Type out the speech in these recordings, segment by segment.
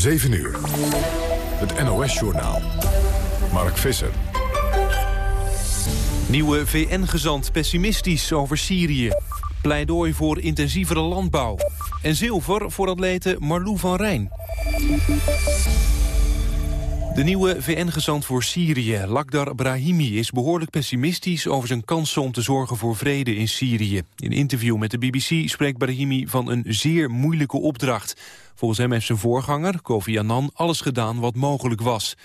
7 uur. Het NOS-journaal. Mark Visser. Nieuwe VN-gezant pessimistisch over Syrië. Pleidooi voor intensievere landbouw. En zilver voor atlete Marlou van Rijn. De nieuwe VN-gezant voor Syrië, Lakhdar Brahimi, is behoorlijk pessimistisch over zijn kansen om te zorgen voor vrede in Syrië. In een interview met de BBC spreekt Brahimi van een zeer moeilijke opdracht. Volgens hem heeft zijn voorganger, Kofi Annan, alles gedaan wat mogelijk was.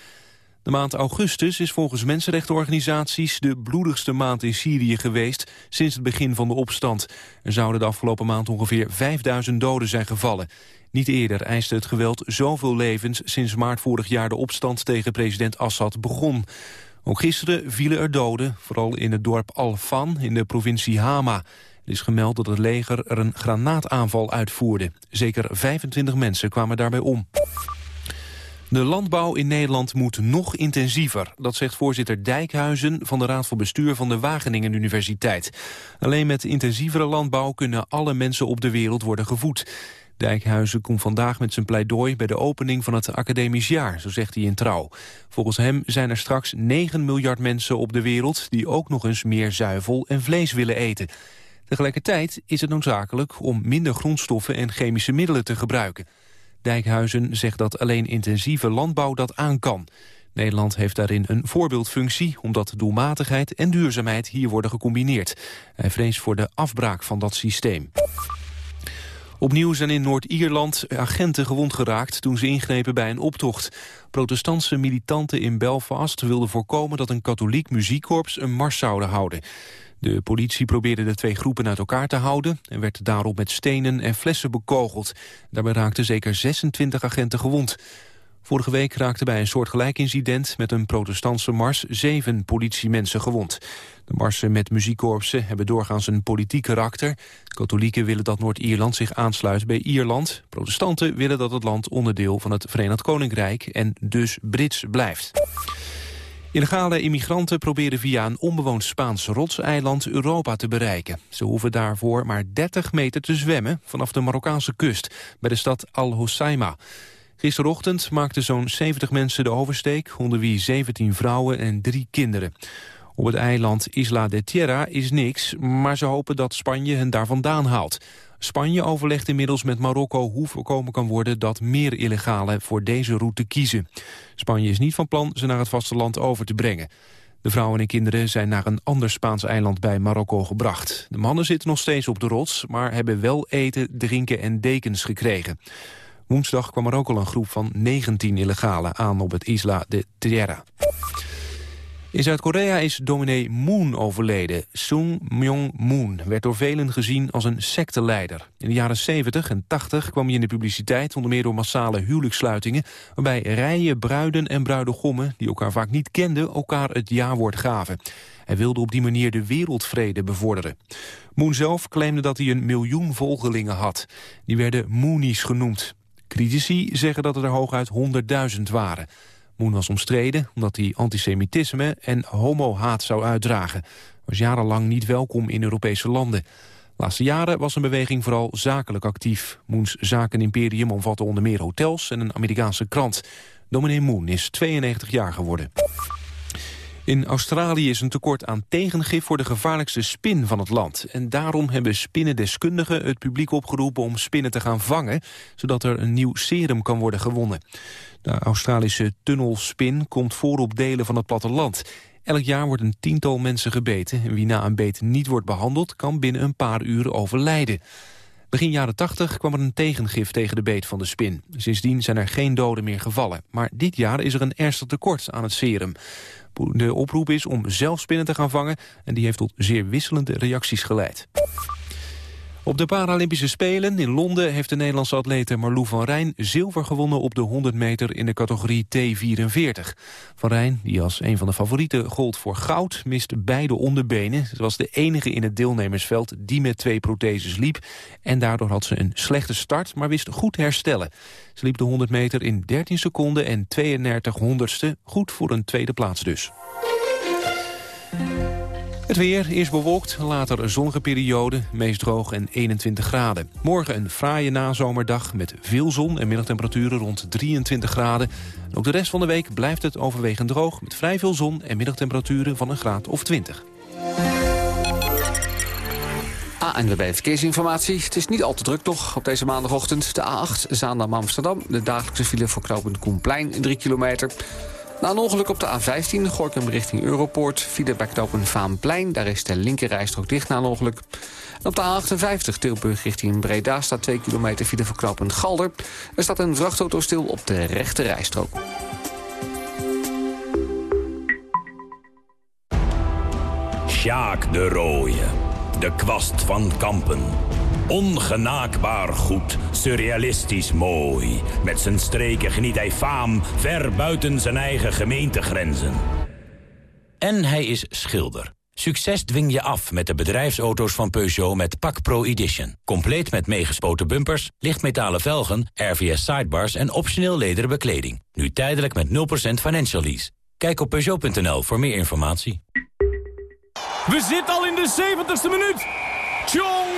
De maand augustus is volgens mensenrechtenorganisaties de bloedigste maand in Syrië geweest sinds het begin van de opstand. Er zouden de afgelopen maand ongeveer 5000 doden zijn gevallen. Niet eerder eiste het geweld zoveel levens sinds maart vorig jaar de opstand tegen president Assad begon. Ook gisteren vielen er doden, vooral in het dorp Al-Fan in de provincie Hama. Er is gemeld dat het leger er een granaataanval uitvoerde. Zeker 25 mensen kwamen daarbij om. De landbouw in Nederland moet nog intensiever. Dat zegt voorzitter Dijkhuizen van de Raad voor Bestuur van de Wageningen Universiteit. Alleen met intensievere landbouw kunnen alle mensen op de wereld worden gevoed. Dijkhuizen komt vandaag met zijn pleidooi bij de opening van het academisch jaar, zo zegt hij in Trouw. Volgens hem zijn er straks 9 miljard mensen op de wereld die ook nog eens meer zuivel en vlees willen eten. Tegelijkertijd is het noodzakelijk om minder grondstoffen en chemische middelen te gebruiken. Dijkhuizen zegt dat alleen intensieve landbouw dat aan kan. Nederland heeft daarin een voorbeeldfunctie... omdat doelmatigheid en duurzaamheid hier worden gecombineerd. Hij vreest voor de afbraak van dat systeem. Opnieuw zijn in Noord-Ierland agenten gewond geraakt toen ze ingrepen bij een optocht. Protestantse militanten in Belfast wilden voorkomen dat een katholiek muziekkorps een mars zouden houden. De politie probeerde de twee groepen uit elkaar te houden... en werd daarop met stenen en flessen bekogeld. Daarbij raakten zeker 26 agenten gewond. Vorige week raakten bij een soortgelijk incident met een protestantse mars zeven politiemensen gewond. De marsen met muziekkorpsen hebben doorgaans een politiek karakter. Katholieken willen dat Noord-Ierland zich aansluit bij Ierland. Protestanten willen dat het land onderdeel van het Verenigd Koninkrijk en dus Brits blijft. Illegale immigranten proberen via een onbewoond Spaans rotseiland Europa te bereiken. Ze hoeven daarvoor maar 30 meter te zwemmen vanaf de Marokkaanse kust, bij de stad Al Hoceima. Gisterochtend maakten zo'n 70 mensen de oversteek, onder wie 17 vrouwen en drie kinderen. Op het eiland Isla de Tierra is niks, maar ze hopen dat Spanje hen daar vandaan haalt. Spanje overlegt inmiddels met Marokko hoe voorkomen kan worden dat meer illegalen voor deze route kiezen. Spanje is niet van plan ze naar het vasteland over te brengen. De vrouwen en kinderen zijn naar een ander Spaans eiland bij Marokko gebracht. De mannen zitten nog steeds op de rots, maar hebben wel eten, drinken en dekens gekregen. Woensdag kwam er ook al een groep van 19 illegalen aan op het Isla de Tierra. In Zuid-Korea is dominee Moon overleden. Sung Myung Moon werd door velen gezien als een secteleider. In de jaren 70 en 80 kwam hij in de publiciteit... onder meer door massale huwelijkssluitingen... waarbij rijen bruiden en bruidegommen, die elkaar vaak niet kenden... elkaar het ja-woord gaven. Hij wilde op die manier de wereldvrede bevorderen. Moon zelf claimde dat hij een miljoen volgelingen had. Die werden Moonies genoemd. Critici zeggen dat het er hooguit 100.000 waren... Moon was omstreden omdat hij antisemitisme en homohaat zou uitdragen. was jarenlang niet welkom in Europese landen. De laatste jaren was een beweging vooral zakelijk actief. Moons zakenimperium omvatte onder meer hotels en een Amerikaanse krant. Dominee Moon is 92 jaar geworden. In Australië is een tekort aan tegengif voor de gevaarlijkste spin van het land. En daarom hebben spinnendeskundigen het publiek opgeroepen om spinnen te gaan vangen, zodat er een nieuw serum kan worden gewonnen. De Australische tunnelspin komt voor op delen van het platteland. Elk jaar wordt een tiental mensen gebeten. En wie na een beet niet wordt behandeld, kan binnen een paar uur overlijden. Begin jaren 80 kwam er een tegengif tegen de beet van de spin. Sindsdien zijn er geen doden meer gevallen. Maar dit jaar is er een ernstig tekort aan het serum. De oproep is om zelf spinnen te gaan vangen... en die heeft tot zeer wisselende reacties geleid. Op de Paralympische Spelen in Londen heeft de Nederlandse atlete Marlou van Rijn zilver gewonnen op de 100 meter in de categorie T44. Van Rijn, die als een van de favorieten gold voor goud, miste beide onderbenen. Ze was de enige in het deelnemersveld die met twee protheses liep. En daardoor had ze een slechte start, maar wist goed herstellen. Ze liep de 100 meter in 13 seconden en 32 honderdste, goed voor een tweede plaats dus. Het weer, eerst bewolkt, later een zonnige periode, meest droog en 21 graden. Morgen een fraaie nazomerdag met veel zon en middagtemperaturen rond 23 graden. ook de rest van de week blijft het overwegend droog... met vrij veel zon en middagtemperaturen van een graad of 20. ANWB Verkeersinformatie. Het is niet al te druk nog op deze maandagochtend. De A8 Zaandam-Amsterdam. De dagelijkse file voor knooppunt Koenplein, 3 kilometer. Na een ongeluk op de A15 hem richting Europoort. File bij knooppunt Vaanplein. Daar is de linkerrijstrook dicht na een ongeluk. En op de A58 Tilburg richting Breda staat 2 kilometer file voor knooppunt Galder. Er staat een vrachtauto stil op de rechte rijstrook. Sjaak de Rooie de kwast van Kampen. Ongenaakbaar goed, surrealistisch mooi. Met zijn streken geniet hij faam ver buiten zijn eigen gemeentegrenzen. En hij is schilder. Succes dwing je af met de bedrijfsauto's van Peugeot met Pak Pro Edition. Compleet met meegespoten bumpers, lichtmetalen velgen, RVS sidebars en optioneel lederen bekleding. Nu tijdelijk met 0% financial lease. Kijk op Peugeot.nl voor meer informatie. We zitten al in de 70ste minuut. Tjonge,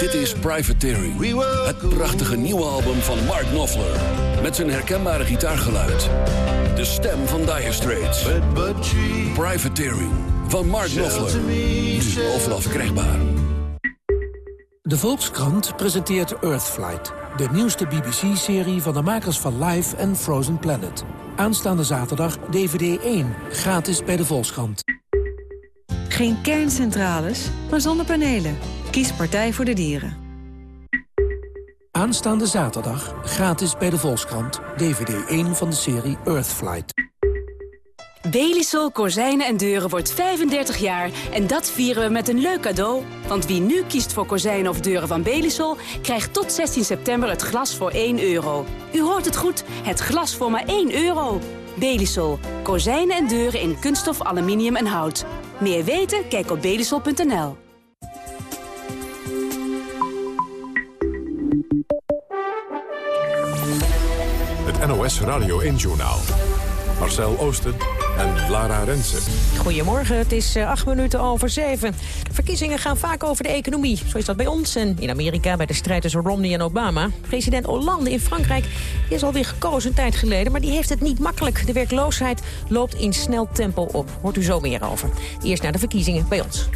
Dit is Privateering, het prachtige nieuwe album van Mark Knopfler. Met zijn herkenbare gitaargeluid. De stem van Dire Straits. Privateering van Mark Knopfler. Nu overal verkrijgbaar. De Volkskrant presenteert Earthflight. De nieuwste BBC-serie van de makers van Life en Frozen Planet. Aanstaande zaterdag DVD 1, gratis bij de Volkskrant. Geen kerncentrales, maar zonnepanelen. Kies Partij voor de Dieren. Aanstaande zaterdag gratis bij de Volkskrant. DVD 1 van de serie Earthflight. Belisol Kozijnen en Deuren wordt 35 jaar en dat vieren we met een leuk cadeau. Want wie nu kiest voor kozijnen of deuren van Belisol... krijgt tot 16 september het glas voor 1 euro. U hoort het goed, het glas voor maar 1 euro. Belisol. Kozijnen en deuren in kunststof, aluminium en hout. Meer weten? Kijk op belisol.nl. Het NOS Radio 1-journaal. Marcel Oosten en Lara Rensen. Goedemorgen, het is uh, acht minuten over zeven. Verkiezingen gaan vaak over de economie. Zo is dat bij ons en in Amerika bij de strijd tussen Romney en Obama. President Hollande in Frankrijk is alweer gekozen een tijd geleden... maar die heeft het niet makkelijk. De werkloosheid loopt in snel tempo op. Hoort u zo meer over. Eerst naar de verkiezingen bij ons.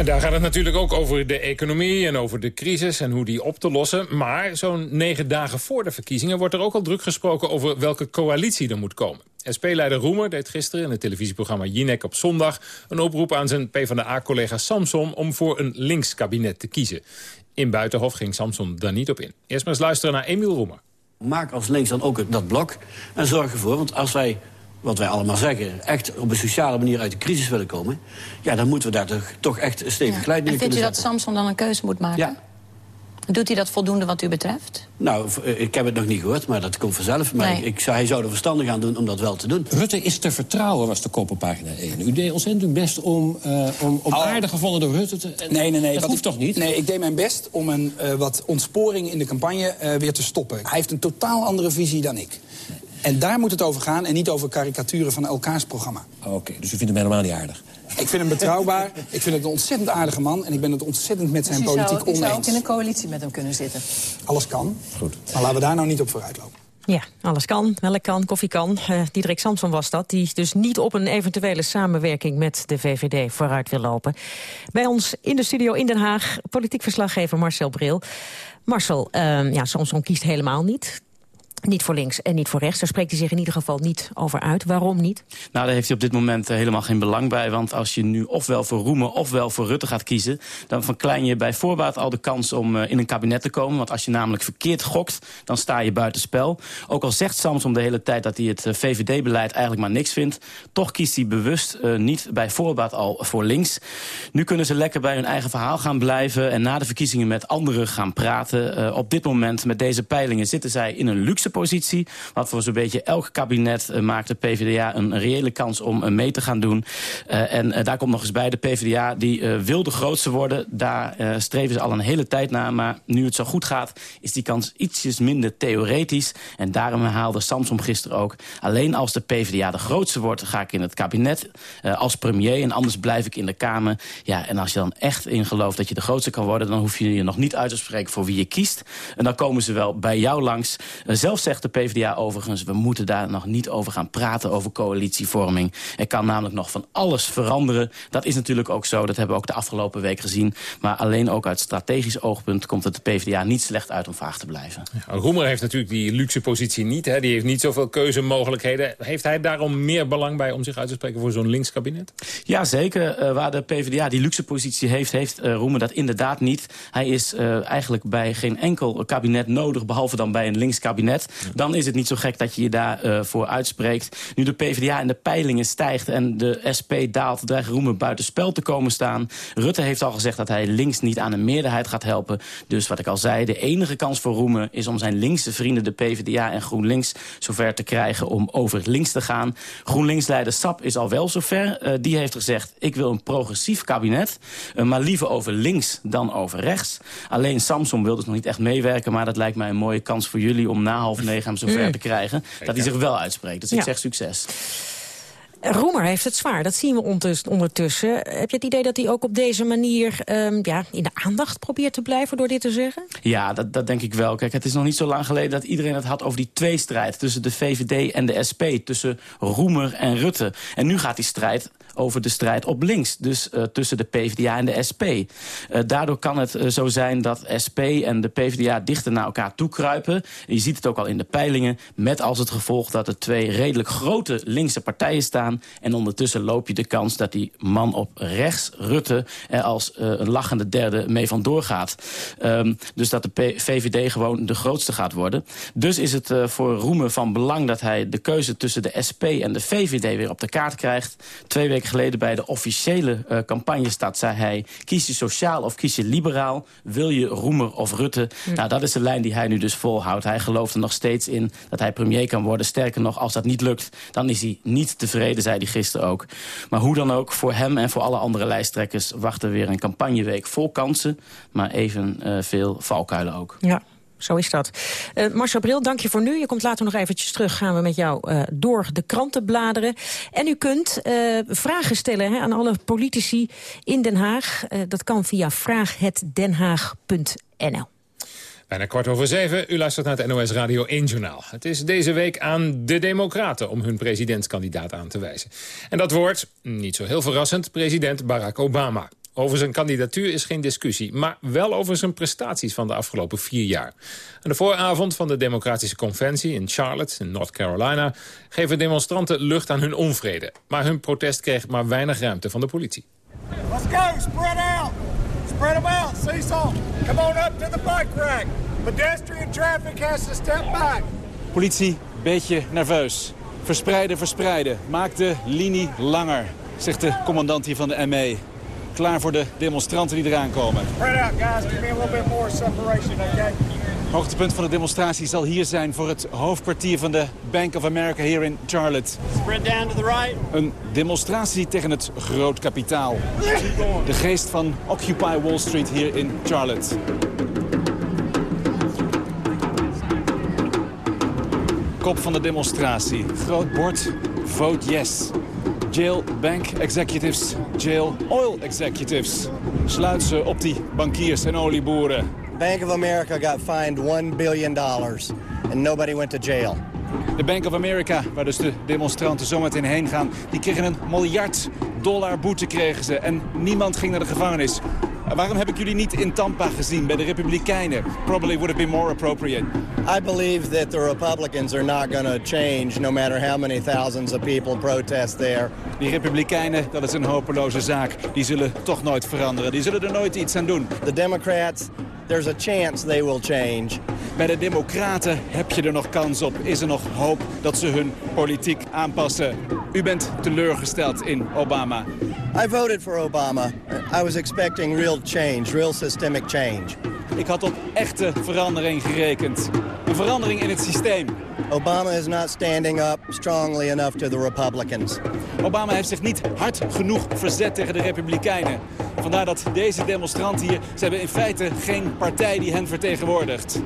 En daar gaat het natuurlijk ook over de economie en over de crisis en hoe die op te lossen. Maar zo'n negen dagen voor de verkiezingen wordt er ook al druk gesproken over welke coalitie er moet komen. SP-leider Roemer deed gisteren in het televisieprogramma Jinek op zondag... een oproep aan zijn PvdA-collega Samson om voor een linkskabinet te kiezen. In Buitenhof ging Samson daar niet op in. Eerst maar eens luisteren naar Emiel Roemer. Maak als links dan ook dat blok en zorg ervoor, want als wij wat wij allemaal zeggen, echt op een sociale manier uit de crisis willen komen... ja, dan moeten we daar toch, toch echt een stevig ja. En vindt u dat Samson dan een keuze moet maken? Ja. Doet hij dat voldoende wat u betreft? Nou, eh, ik heb het nog niet gehoord, maar dat komt vanzelf. Maar ik zou, hij zou er verstandig aan doen om dat wel te doen. Rutte is te vertrouwen, was de koppenpagina 1. U deed ontzettend uw best om, uh, om, om oh. gevonden door Rutte te... Nee, nee, nee. Dat hoeft toch niet? Nee, ik deed mijn best om een uh, wat ontsporing in de campagne uh, weer te stoppen. Hij heeft een totaal andere visie dan ik. En daar moet het over gaan en niet over karikaturen van elkaars programma. Oké, dus u vindt hem helemaal niet aardig? Ik vind hem betrouwbaar. ik vind het een ontzettend aardige man. En ik ben het ontzettend met zijn dus politiek zou, oneens. zou ook in een coalitie met hem kunnen zitten? Alles kan. Goed. Maar laten we daar nou niet op vooruit lopen. Ja, alles kan. Melk kan, koffie kan. Uh, Diederik Samson was dat, die dus niet op een eventuele samenwerking met de VVD vooruit wil lopen. Bij ons in de studio in Den Haag, politiek verslaggever Marcel Bril. Marcel, uh, ja, Samson kiest helemaal niet. Niet voor links en niet voor rechts. Daar spreekt hij zich in ieder geval niet over uit. Waarom niet? Nou, daar heeft hij op dit moment eh, helemaal geen belang bij. Want als je nu ofwel voor Roemen ofwel voor Rutte gaat kiezen... dan verklein je bij voorbaat al de kans om uh, in een kabinet te komen. Want als je namelijk verkeerd gokt, dan sta je buitenspel. Ook al zegt Samson de hele tijd dat hij het uh, VVD-beleid eigenlijk maar niks vindt... toch kiest hij bewust niet bij voorbaat al voor links. Nu kunnen ze lekker bij hun eigen verhaal gaan blijven... en na de verkiezingen met anderen gaan praten. op dit moment, met deze peilingen, zitten zij in een luxe positie. Wat voor zo'n beetje elk kabinet uh, maakt de PvdA een reële kans om uh, mee te gaan doen. Uh, en daar komt nog eens bij de PvdA, die wil de grootste worden. Daar streven ze al een hele tijd naar. Maar nu het zo goed gaat, is die kans ietsjes minder theoretisch. En daarom haalde Samsom gisteren ook. Alleen als de PvdA de grootste wordt, ga ik in het kabinet als premier. En anders blijf ik in de Kamer. Ja, en als je dan echt in gelooft dat je de grootste kan worden... dan hoef je je nog niet uit te spreken voor wie je kiest. En dan komen ze wel bij jou langs. zelfs zegt de PvdA overigens... we moeten daar nog niet over gaan praten, over coalitievorming. Er kan namelijk nog van alles veranderen. Dat is natuurlijk ook zo, dat hebben we ook de afgelopen week gezien. Maar alleen ook uit strategisch oogpunt komt het de PvdA niet slecht uit om vaag te blijven. Ja, Roemer heeft natuurlijk die luxe positie niet. Hè? Die heeft niet zoveel keuzemogelijkheden. Heeft hij daarom meer belang bij om zich uit te spreken voor zo'n links kabinet? Ja, zeker. Uh, waar de PvdA die luxe positie heeft, heeft uh, Roemer dat inderdaad niet. Hij is uh, eigenlijk bij geen enkel kabinet nodig, behalve dan bij een links kabinet dan is het niet zo gek dat je je daarvoor uh, voor uitspreekt. Nu de PvdA in de peilingen stijgt en de SP daalt... dreigt Roemer buitenspel te komen staan. Rutte heeft al gezegd dat hij links niet aan een meerderheid gaat helpen. Dus wat ik al zei, de enige kans voor Roemer... is om zijn linkse vrienden, de PvdA en GroenLinks... zover te krijgen om over links te gaan. GroenLinks-leider Sap is al wel zover. Uh, die heeft gezegd, ik wil een progressief kabinet... Uh, maar liever over links dan over rechts. Alleen Samson wil dus nog niet echt meewerken... maar dat lijkt mij een mooie kans voor jullie om na half negen hem zover mm. te krijgen... dat hij zich wel uitspreekt. Dus ik zeg succes. Roemer heeft het zwaar, dat zien we ondertussen. Heb je het idee dat hij ook op deze manier um, ja, in de aandacht probeert te blijven door dit te zeggen? Ja, dat, dat denk ik wel. Kijk, het is nog niet zo lang geleden dat iedereen het had over die tweestrijd... tussen de VVD en de SP, tussen Roemer en Rutte. En nu gaat die strijd over de strijd op links. Dus uh, tussen de PvdA en de SP. Uh, daardoor kan het uh, zo zijn dat SP en de PvdA dichter naar elkaar toekruipen. En je ziet het ook al in de peilingen. Met als het gevolg dat er twee redelijk grote linkse partijen staan. En ondertussen loop je de kans dat die man op rechts, Rutte... er als een lachende derde mee vandoor gaat. Um, dus dat de VVD gewoon de grootste gaat worden. Dus is het voor Roemen van belang dat hij de keuze tussen de SP en de VVD weer op de kaart krijgt. Twee weken geleden bij de officiële uh, campagne staat, zei hij... kies je sociaal of kies je liberaal? Wil je Roemer of Rutte? Hm. Nou, dat is de lijn die hij nu dus volhoudt. Hij gelooft er nog steeds in dat hij premier kan worden. Sterker nog, als dat niet lukt, dan is hij niet tevreden, zei hij gisteren ook. Maar hoe dan ook, voor hem en voor alle andere lijsttrekkers... wacht er weer een campagneweek vol kansen, maar even uh, veel valkuilen ook. Ja, zo is dat. Uh, Marcel Bril, dank je voor nu. Je komt later nog eventjes terug. Gaan we met jou uh, door de kranten bladeren. En u kunt uh, vragen stellen hè, aan alle politici in Den Haag. dat kan via vraaghetdenhaag.nl. Bijna kwart over zeven. U luistert naar het NOS Radio 1 Journaal. Het is deze week aan de Democraten om hun presidentskandidaat aan te wijzen. En dat wordt, niet zo heel verrassend, president Barack Obama. Over zijn kandidatuur is geen discussie, maar wel over zijn prestaties van de afgelopen vier jaar. Aan de vooravond van de Democratische Conventie in Charlotte, in North Carolina, geven demonstranten lucht aan hun onvrede. Maar hun protest kreeg maar weinig ruimte van de politie. Let's go, spread out! Spread them out, seesaw! Come on up to the bike rack! Pedestrian traffic has to step back! Politie, beetje nerveus. Verspreiden, verspreiden. Maak de linie langer, zegt de commandant hier van de ME klaar voor de demonstranten die eraan komen. Hoogtepunt van de demonstratie zal hier zijn voor het hoofdkwartier van de Bank of America hier in Charlotte. down to the right. Een demonstratie tegen het groot kapitaal. De geest van Occupy Wall Street hier in Charlotte. Kop van de demonstratie. Groot bord. Vote yes. Jail bank executives, jail oil executives. Sluit ze op die bankiers en olieboeren. Bank of America got fined 1 billion dollars and nobody went to jail. De Bank of America, waar dus de demonstranten zometeen heen gaan... die kregen een miljard dollar boete kregen ze en niemand ging naar de gevangenis. Waarom heb ik jullie niet in Tampa gezien bij de Republikeinen? Probably would have been more appropriate. I believe that the Republicans are not going to change no matter how many thousands of people protest there. Die Republikeinen, dat is een hopeloze zaak. Die zullen toch nooit veranderen. Die zullen er nooit iets aan doen. The Democrats, there's a chance they will change. Bij de Democraten heb je er nog kans op. Is er nog hoop dat ze hun politiek aanpassen. U bent teleurgesteld in Obama. I voted for Obama. I was expecting real change, real systemic change. Ik had op echte verandering gerekend. Een verandering in het systeem. Obama is not standing up strongly enough to the Republicans. Obama heeft zich niet hard genoeg verzet tegen de Republikeinen. Vandaar dat deze demonstranten hier... ze hebben in feite geen partij die hen vertegenwoordigt.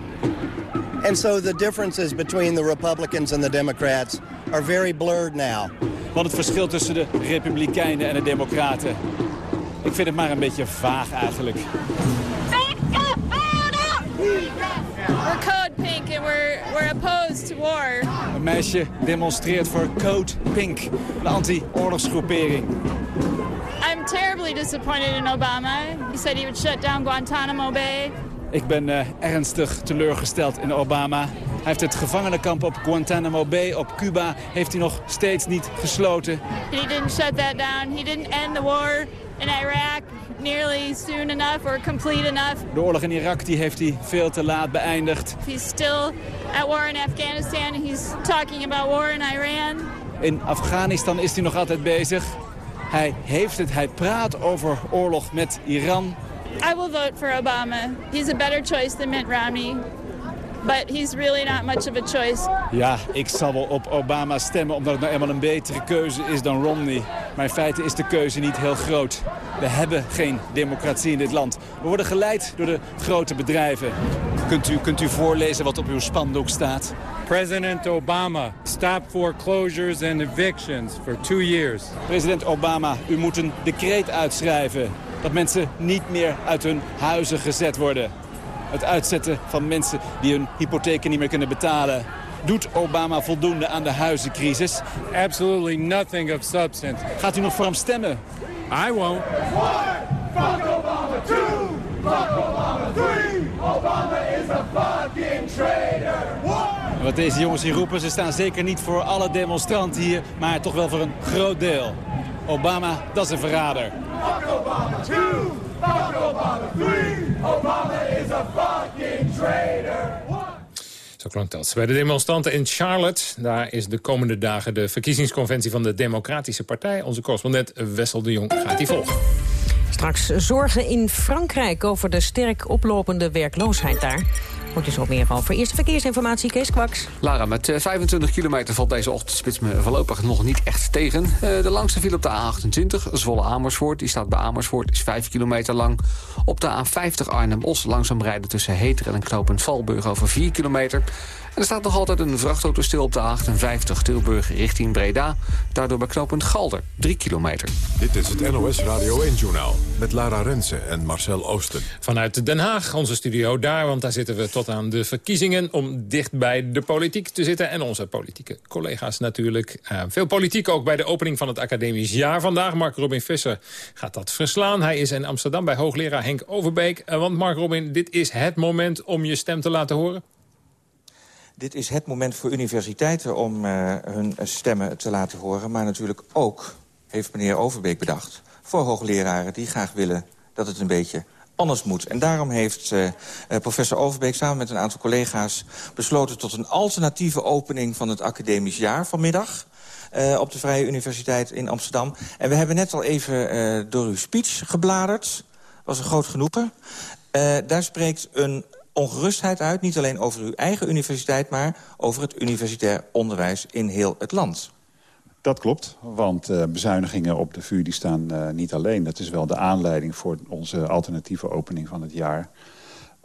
And so the differences between the Republicans and the Democrats are very blurred now. Want het verschil tussen de Republikeinen en de Democraten... ik vind het maar een beetje vaag eigenlijk. We're, we're opposed to war. Een meisje demonstreert voor Code Pink, een anti-oorlogsgroepering. I'm terribly disappointed in Obama. He said he would shut down Guantanamo Bay. Ik ben uh, ernstig teleurgesteld in Obama. Hij heeft het gevangenenkamp op Guantanamo Bay op Cuba heeft hij nog steeds niet gesloten. He didn't shut that down. He didn't end the war in Iraq nearly soon enough or complete enough. De oorlog in Irak die heeft hij veel te laat beëindigd. He's still at war in Afghanistan. He's talking about war in Iran. In Afghanistan is hij nog altijd bezig. Hij heeft het, hij praat over oorlog met Iran. I will vote for Obama. He's a better choice than Mitt Romney. But he's really not much of a choice. Ja, ik zal wel op Obama stemmen omdat het nou eenmaal een betere keuze is dan Romney. Maar in feite is de keuze niet heel groot. We hebben geen democratie in dit land. We worden geleid door de grote bedrijven. Kunt u, kunt u voorlezen wat op uw spandoek staat? President Obama, stop foreclosures and evictions for two years. President Obama, u moet een decreet uitschrijven dat mensen niet meer uit hun huizen gezet worden. Het uitzetten van mensen die hun hypotheken niet meer kunnen betalen. Doet Obama voldoende aan de huizencrisis? Absolutely nothing of substance. Gaat u nog voor hem stemmen? I won't. One, fuck Obama. Two, fuck Obama. Three, Obama is a fucking traitor. One. Wat deze jongens hier roepen, ze staan zeker niet voor alle demonstranten hier, maar toch wel voor een groot deel. Obama, dat is een verrader. Fuck Obama. Two, fuck Obama. Three, Obama is a fucking traitor. Zo klonk dat. Bij de demonstranten in Charlotte, daar is de komende dagen de verkiezingsconventie van de Democratische Partij. Onze correspondent Wessel de Jong gaat die volgen. Straks zorgen in Frankrijk over de sterk oplopende werkloosheid daar. Hoort je zo meer over. Eerste verkeersinformatie, Kees Kwaks. Lara, met eh, 25 kilometer valt deze ochtendspits me voorlopig nog niet echt tegen. Eh, de langste file op de A28, Zwolle-Amersfoort. Die staat bij Amersfoort, is 5 kilometer lang. Op de A50 Arnhem-Os langzaam rijden tussen Heteren en knooppunt Valburg over 4 kilometer. En er staat nog altijd een vrachtauto stil op de A58 Tilburg richting Breda. Daardoor bij knooppunt Galder, 3 kilometer. Dit is het NOS Radio 1-journaal met Lara Rensen en Marcel Oosten. Vanuit Den Haag, onze studio daar, want daar zitten we tot aan de verkiezingen... om dicht bij de politiek te zitten en onze politieke collega's natuurlijk. Uh, veel politiek ook bij de opening van het academisch jaar vandaag. Mark Robin Visser gaat dat verslaan. Hij is in Amsterdam bij hoogleraar Henk Overbeek. Uh, want Mark Robin, dit is het moment om je stem te laten horen? Dit is het moment voor universiteiten om uh, hun stemmen te laten horen. Maar natuurlijk ook, heeft meneer Overbeek bedacht... voor hoogleraren die graag willen dat het een beetje anders moet. En daarom heeft uh, professor Overbeek samen met een aantal collega's... besloten tot een alternatieve opening van het academisch jaar vanmiddag... Uh, op de Vrije Universiteit in Amsterdam. En we hebben net al even door uw speech gebladerd. was een groot genoegen. Daar spreekt een ongerustheid uit, niet alleen over uw eigen universiteit... maar over het universitair onderwijs in heel het land. Dat klopt, want uh, bezuinigingen op de VU die staan uh, niet alleen. Dat is wel de aanleiding voor onze alternatieve opening van het jaar.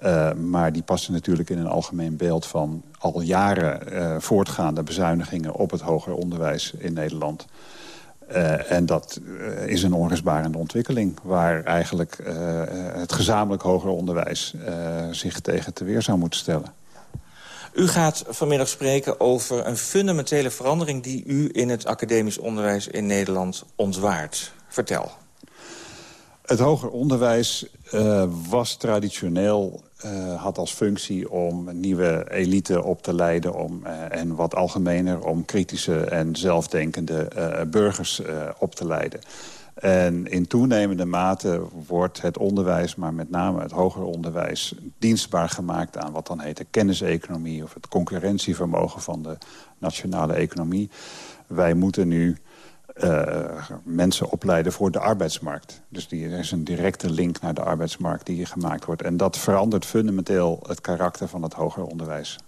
Uh, maar die passen natuurlijk in een algemeen beeld van al jaren voortgaande bezuinigingen... op het hoger onderwijs in Nederland. En dat is een onrustbarende ontwikkeling... waar eigenlijk het gezamenlijk hoger onderwijs zich tegen te weer zou moeten stellen. U gaat vanmiddag spreken over een fundamentele verandering... die u in het academisch onderwijs in Nederland ontwaart. Vertel. Het hoger onderwijs uh, was traditioneel uh, had als functie om nieuwe elite op te leiden... Om, uh, en wat algemener om kritische en zelfdenkende burgers op te leiden. En in toenemende mate wordt het onderwijs, maar met name het hoger onderwijs... dienstbaar gemaakt aan wat dan heet de kenniseconomie... of het concurrentievermogen van de nationale economie. Wij moeten nu uh, mensen opleiden voor de arbeidsmarkt. Dus die, er is een directe link naar de arbeidsmarkt die hier gemaakt wordt. En dat verandert fundamenteel het karakter van het hoger onderwijs.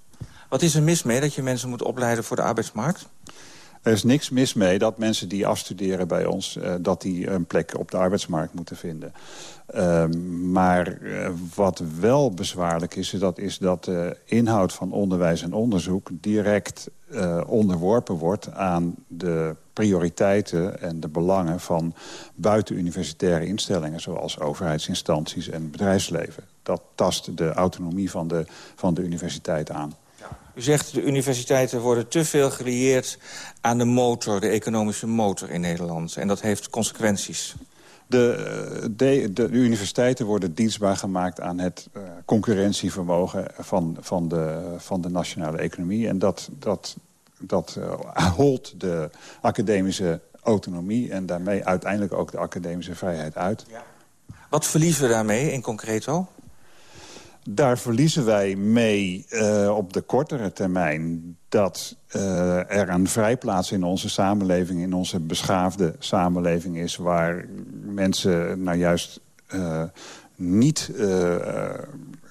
Wat is er mis mee dat je mensen moet opleiden voor de arbeidsmarkt? Er is niks mis mee dat mensen die afstuderen bij ons... Uh, dat die een plek op de arbeidsmarkt moeten vinden. Uh, maar uh, wat wel bezwaarlijk is, dat is dat de inhoud van onderwijs en onderzoek... direct onderworpen wordt aan de prioriteiten en de belangen... van buitenuniversitaire instellingen... zoals overheidsinstanties en bedrijfsleven. Dat tast de autonomie van de, van de universiteit aan. U zegt de universiteiten worden te veel gelieerd aan de motor, de economische motor in Nederland. En dat heeft consequenties. De, de, de, universiteiten worden dienstbaar gemaakt aan het uh, concurrentievermogen van, van, de, van de nationale economie. En dat, dat, dat uh, holt de academische autonomie en daarmee uiteindelijk ook de academische vrijheid uit. Ja. Wat verliezen we daarmee in concreto? Daar verliezen wij mee uh, op de kortere termijn... dat uh, er een vrijplaats in onze samenleving, in onze beschaafde samenleving is... waar mensen nou juist uh, niet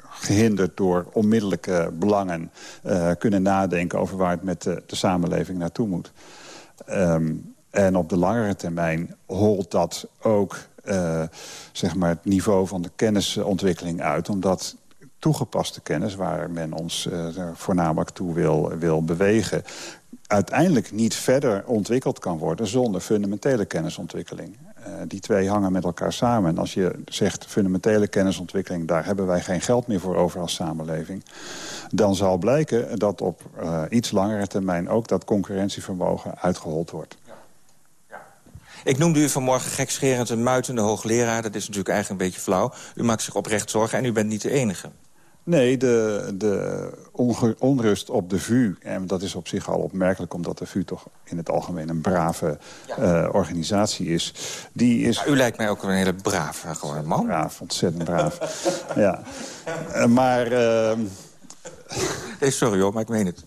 gehinderd door onmiddellijke belangen... kunnen nadenken over waar het met de, de samenleving naartoe moet. Um, en op de langere termijn holt dat ook zeg maar het niveau van de kennisontwikkeling uit. Omdat toegepaste kennis, waar men ons uh, voornamelijk toe wil, wil bewegen... uiteindelijk niet verder ontwikkeld kan worden zonder fundamentele kennisontwikkeling. Uh, die twee hangen met elkaar samen. En als je zegt fundamentele kennisontwikkeling... daar hebben wij geen geld meer voor over als samenleving... dan zal blijken dat op uh, iets langere termijn... ook dat concurrentievermogen uitgehold wordt. Ik noemde u vanmorgen gekscherend een muitende hoogleraar. Dat is natuurlijk eigenlijk een beetje flauw. U maakt zich oprecht zorgen en u bent niet de enige. Nee, de, de onrust op de VU, en dat is op zich al opmerkelijk... omdat de VU toch in het algemeen een brave ja. uh, organisatie is. Die is... Ja, u lijkt mij ook een hele brave gewoon man. Braaf, ontzettend braaf. ja. Uh, maar... Uh... Nee, sorry hoor, maar ik meen het.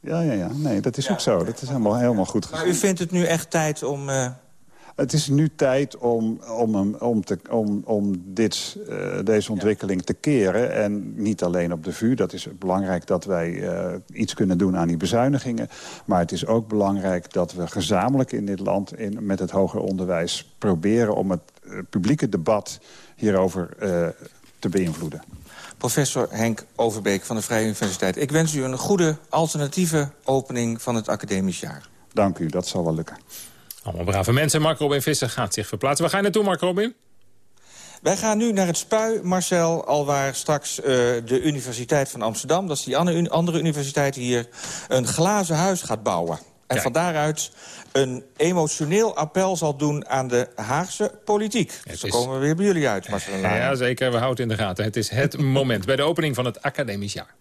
Ja, ja, ja. Nee, dat is ja. ook zo. Dat is helemaal, helemaal goed gezegd. Maar u vindt het nu echt tijd om... Het is nu tijd om, om, om, te, om, om dit, uh, deze ontwikkeling te keren. En niet alleen op de VU. Dat is belangrijk dat wij uh, iets kunnen doen aan die bezuinigingen. Maar het is ook belangrijk dat we gezamenlijk in dit land... In, met het hoger onderwijs proberen om het uh, publieke debat hierover te beïnvloeden. Professor Henk Overbeek van de Vrije Universiteit. Ik wens u een goede alternatieve opening van het academisch jaar. Dank u, dat zal wel lukken. Allemaal brave mensen. Mark Robin Visser gaat zich verplaatsen. Waar ga je naartoe, Mark Robin? Wij gaan nu naar het Spui, Marcel, alwaar straks uh, de Universiteit van Amsterdam... dat is die andere universiteit hier, een glazen huis gaat bouwen. En van daaruit een emotioneel appel zal doen aan de Haagse politiek. Het Zo is... komen we weer bij jullie uit, Marcel. Ja, zeker. We houden het in de gaten. Het is het moment bij de opening van het academisch jaar.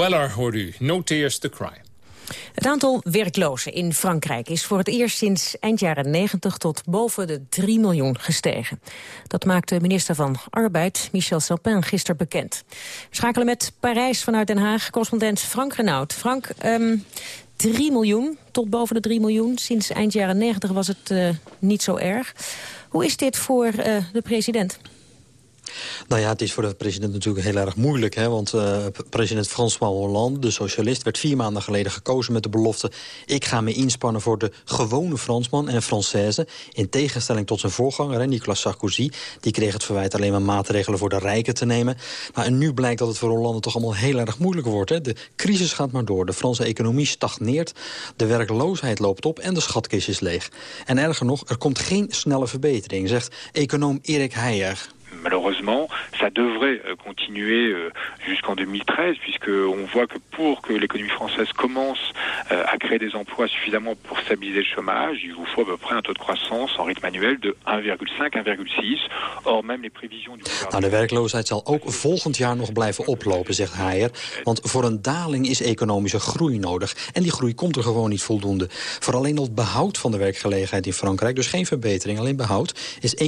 Weller hoorde u. No Tears to Cry. Het aantal werklozen in Frankrijk is voor het eerst sinds eind jaren 90 tot boven de 3 miljoen gestegen. Dat maakte minister van Arbeid Michel Sapin gisteren bekend. We schakelen met Parijs vanuit Den Haag, correspondent Frank Renaud. Frank, um, 3 miljoen, tot boven de 3 miljoen. Sinds eind jaren 90 was het uh, niet zo erg. Hoe is dit voor uh, de president? Nou ja, het is voor de president natuurlijk heel erg moeilijk. Hè? Want uh, president François Hollande, de socialist... werd vier maanden geleden gekozen met de belofte... ik ga me inspannen voor de gewone Fransman en Française... in tegenstelling tot zijn voorganger, Nicolas Sarkozy. Die kreeg het verwijt alleen maar maatregelen voor de rijken te nemen. Nou, en nu blijkt dat het voor Hollande toch allemaal heel erg moeilijk wordt. Hè? De crisis gaat maar door, de Franse economie stagneert... de werkloosheid loopt op en de schatkist is leeg. En erger nog, er komt geen snelle verbetering, zegt econoom Erik Heijer malheureusement, ça devrait continuer jusqu'en 2013, puisqu'on voit que pour que l'économie française commence à créer des emplois suffisamment pour stabiliser le chômage, il vous faut à peu près un taux de croissance en rythme annuel de 1,5, 1,6. Or, même les prévisions du. Nou, de werkloosheid zal ook volgend jaar nog blijven oplopen, zegt Heijer. Want voor een daling is economische groei nodig. En die groei komt er gewoon niet voldoende. Voor alleen al het behoud van de werkgelegenheid in Frankrijk, dus geen verbetering, alleen behoud, is 1,5,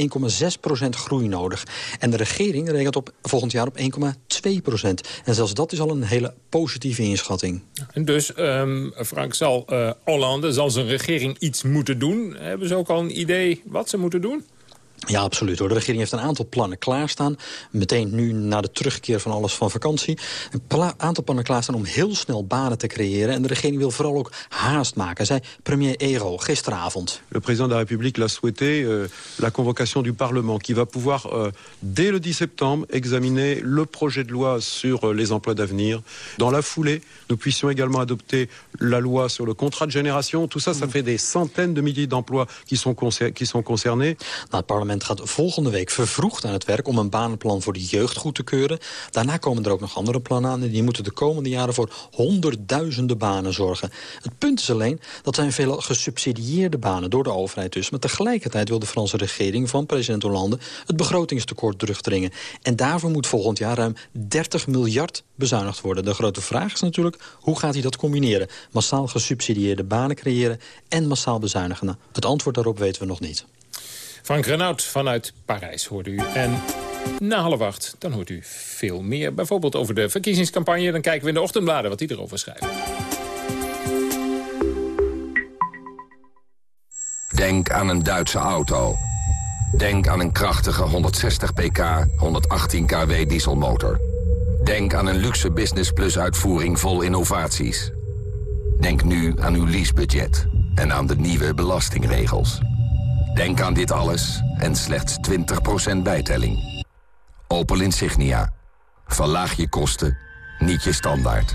1,6 procent groei nodig. En de regering rekent op, volgend jaar op 1,2 procent. En zelfs dat is al een hele positieve inschatting. En dus, um, Frank, zal uh, Hollande, zal zijn regering iets moeten doen? Hebben ze ook al een idee wat ze moeten doen? Ja, absoluut. Hoor. De regering heeft een aantal plannen klaarstaan. Meteen nu na de terugkeer van alles van vakantie. Een aantal plannen klaarstaan om heel snel banen te creëren. En de regering wil vooral ook haast maken, zei premier Ero gisteravond. Le président de la République l'a souhaité. Euh, la convocation du Parlement qui va pouvoir, euh, dès le 10 septembre, examiner le projet de loi sur euh, les emplois d'avenir. Dans la foulée, nous puissions également adopter la loi sur le contrat de génération. Tout ça, ça fait des centaines de milliers d'emplois qui, sont qui sont concernés. Nou, gaat volgende week vervroegd aan het werk... om een banenplan voor de jeugd goed te keuren. Daarna komen er ook nog andere plannen aan... en die moeten de komende jaren voor honderdduizenden banen zorgen. Het punt is alleen, dat zijn veel gesubsidieerde banen... door de overheid dus. Maar tegelijkertijd wil de Franse regering van president Hollande... het begrotingstekort terugdringen. En daarvoor moet volgend jaar ruim 30 miljard bezuinigd worden. De grote vraag is natuurlijk, hoe gaat hij dat combineren? Massaal gesubsidieerde banen creëren en massaal bezuinigen? Nou, het antwoord daarop weten we nog niet. Frank Renaud vanuit Parijs hoorde u. En na half acht, dan hoort u veel meer. Bijvoorbeeld over de verkiezingscampagne. Dan kijken we in de ochtendbladen wat die erover schrijven. Denk aan een Duitse auto. Denk aan een krachtige 160 pk, 118 kW dieselmotor. Denk aan een luxe Business Plus uitvoering vol innovaties. Denk nu aan uw leasebudget en aan de nieuwe belastingregels. Denk aan dit alles en slechts 20% bijtelling. Opel Insignia. Verlaag je kosten, niet je standaard.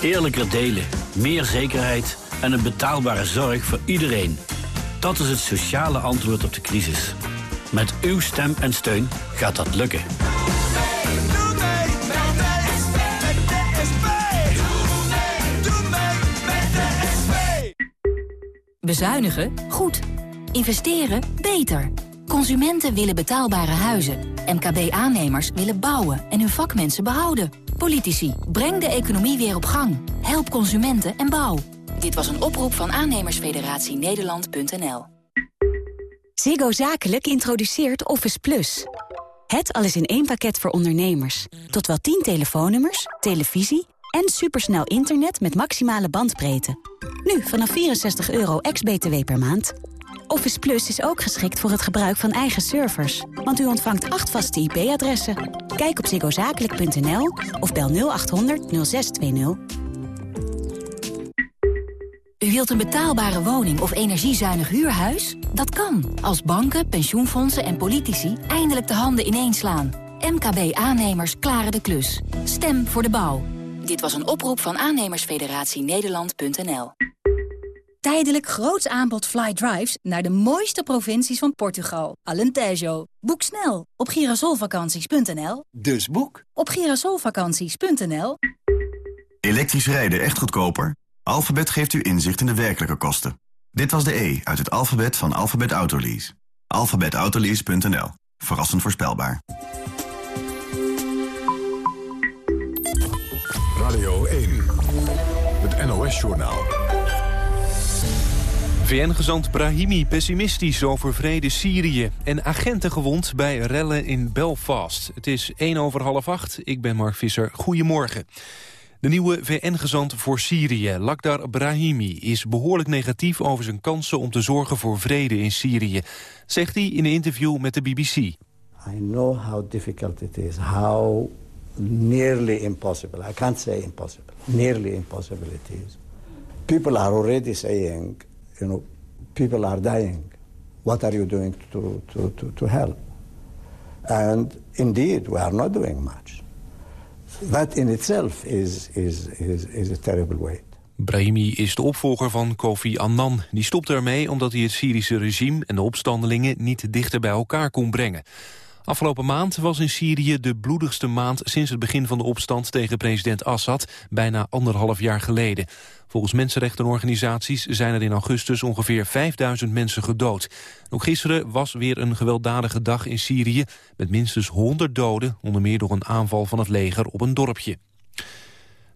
Eerlijker delen, meer zekerheid en een betaalbare zorg voor iedereen. Dat is het sociale antwoord op de crisis. Met uw stem en steun gaat dat lukken. Bezuinigen? Goed. Investeren? Beter. Consumenten willen betaalbare huizen. MKB-aannemers willen bouwen en hun vakmensen behouden. Politici, breng de economie weer op gang. Help consumenten en bouw. Dit was een oproep van aannemersfederatie Nederland.nl. Ziggo Zakelijk introduceert Office Plus. Het alles in één pakket voor ondernemers. Tot wel 10 telefoonnummers, televisie en supersnel internet met maximale bandbreedte. Nu vanaf 64 euro ex-BTW per maand. Office Plus is ook geschikt voor het gebruik van eigen servers. Want u ontvangt acht vaste IP-adressen. Kijk op ziggozakelijk.nl of bel 0800 0620. U wilt een betaalbare woning of energiezuinig huurhuis? Dat kan, als banken, pensioenfondsen en politici eindelijk de handen ineenslaan. MKB-aannemers klaren de klus. Stem voor de bouw. Dit was een oproep van aannemersfederatie Nederland.nl. Tijdelijk groots aanbod fly drives naar de mooiste provincies van Portugal. Alentejo. Boek snel op girasolvakanties.nl. Dus boek op girasolvakanties.nl. Elektrisch rijden echt goedkoper? Alphabet geeft u inzicht in de werkelijke kosten. Dit was de E uit het alfabet van Alphabet Autolease. alphabetautolease.nl. Verrassend voorspelbaar. NOS-journaal. VN-gezant Brahimi pessimistisch over vrede Syrië... en agenten gewond bij rellen in Belfast. Het is 1 over half acht. Ik ben Mark Visser. Goedemorgen. De nieuwe VN-gezant voor Syrië, Lakhdar Brahimi... is behoorlijk negatief over zijn kansen om te zorgen voor vrede in Syrië... zegt hij in een interview met de BBC. I know how difficult it is, how nearly impossible. I can't say impossible. Nearly impossible it is. People are already saying, you know, people are dying. What are you doing to, to, to, to help? And indeed, we are not doing much. That in itself is, is, is, is a terrible weight. Brahimi is de opvolger van Kofi Annan. Die stopte ermee omdat hij het Syrische regime en de opstandelingen niet dichter bij elkaar kon brengen. Afgelopen maand was in Syrië de bloedigste maand sinds het begin van de opstand tegen president Assad, bijna anderhalf jaar geleden. Volgens mensenrechtenorganisaties zijn er in augustus ongeveer 5000 mensen gedood. Ook gisteren was weer een gewelddadige dag in Syrië met minstens 100 doden, onder meer door een aanval van het leger op een dorpje.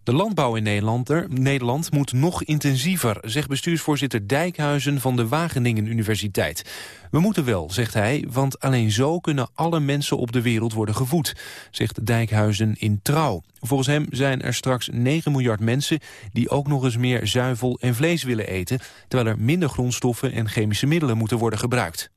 De landbouw in Nederland, er, Nederland moet nog intensiever, zegt bestuursvoorzitter Dijkhuizen van de Wageningen Universiteit. We moeten wel, zegt hij, want alleen zo kunnen alle mensen op de wereld worden gevoed, zegt Dijkhuizen in Trouw. Volgens hem zijn er straks 9 miljard mensen die ook nog eens meer zuivel en vlees willen eten, terwijl er minder grondstoffen en chemische middelen moeten worden gebruikt.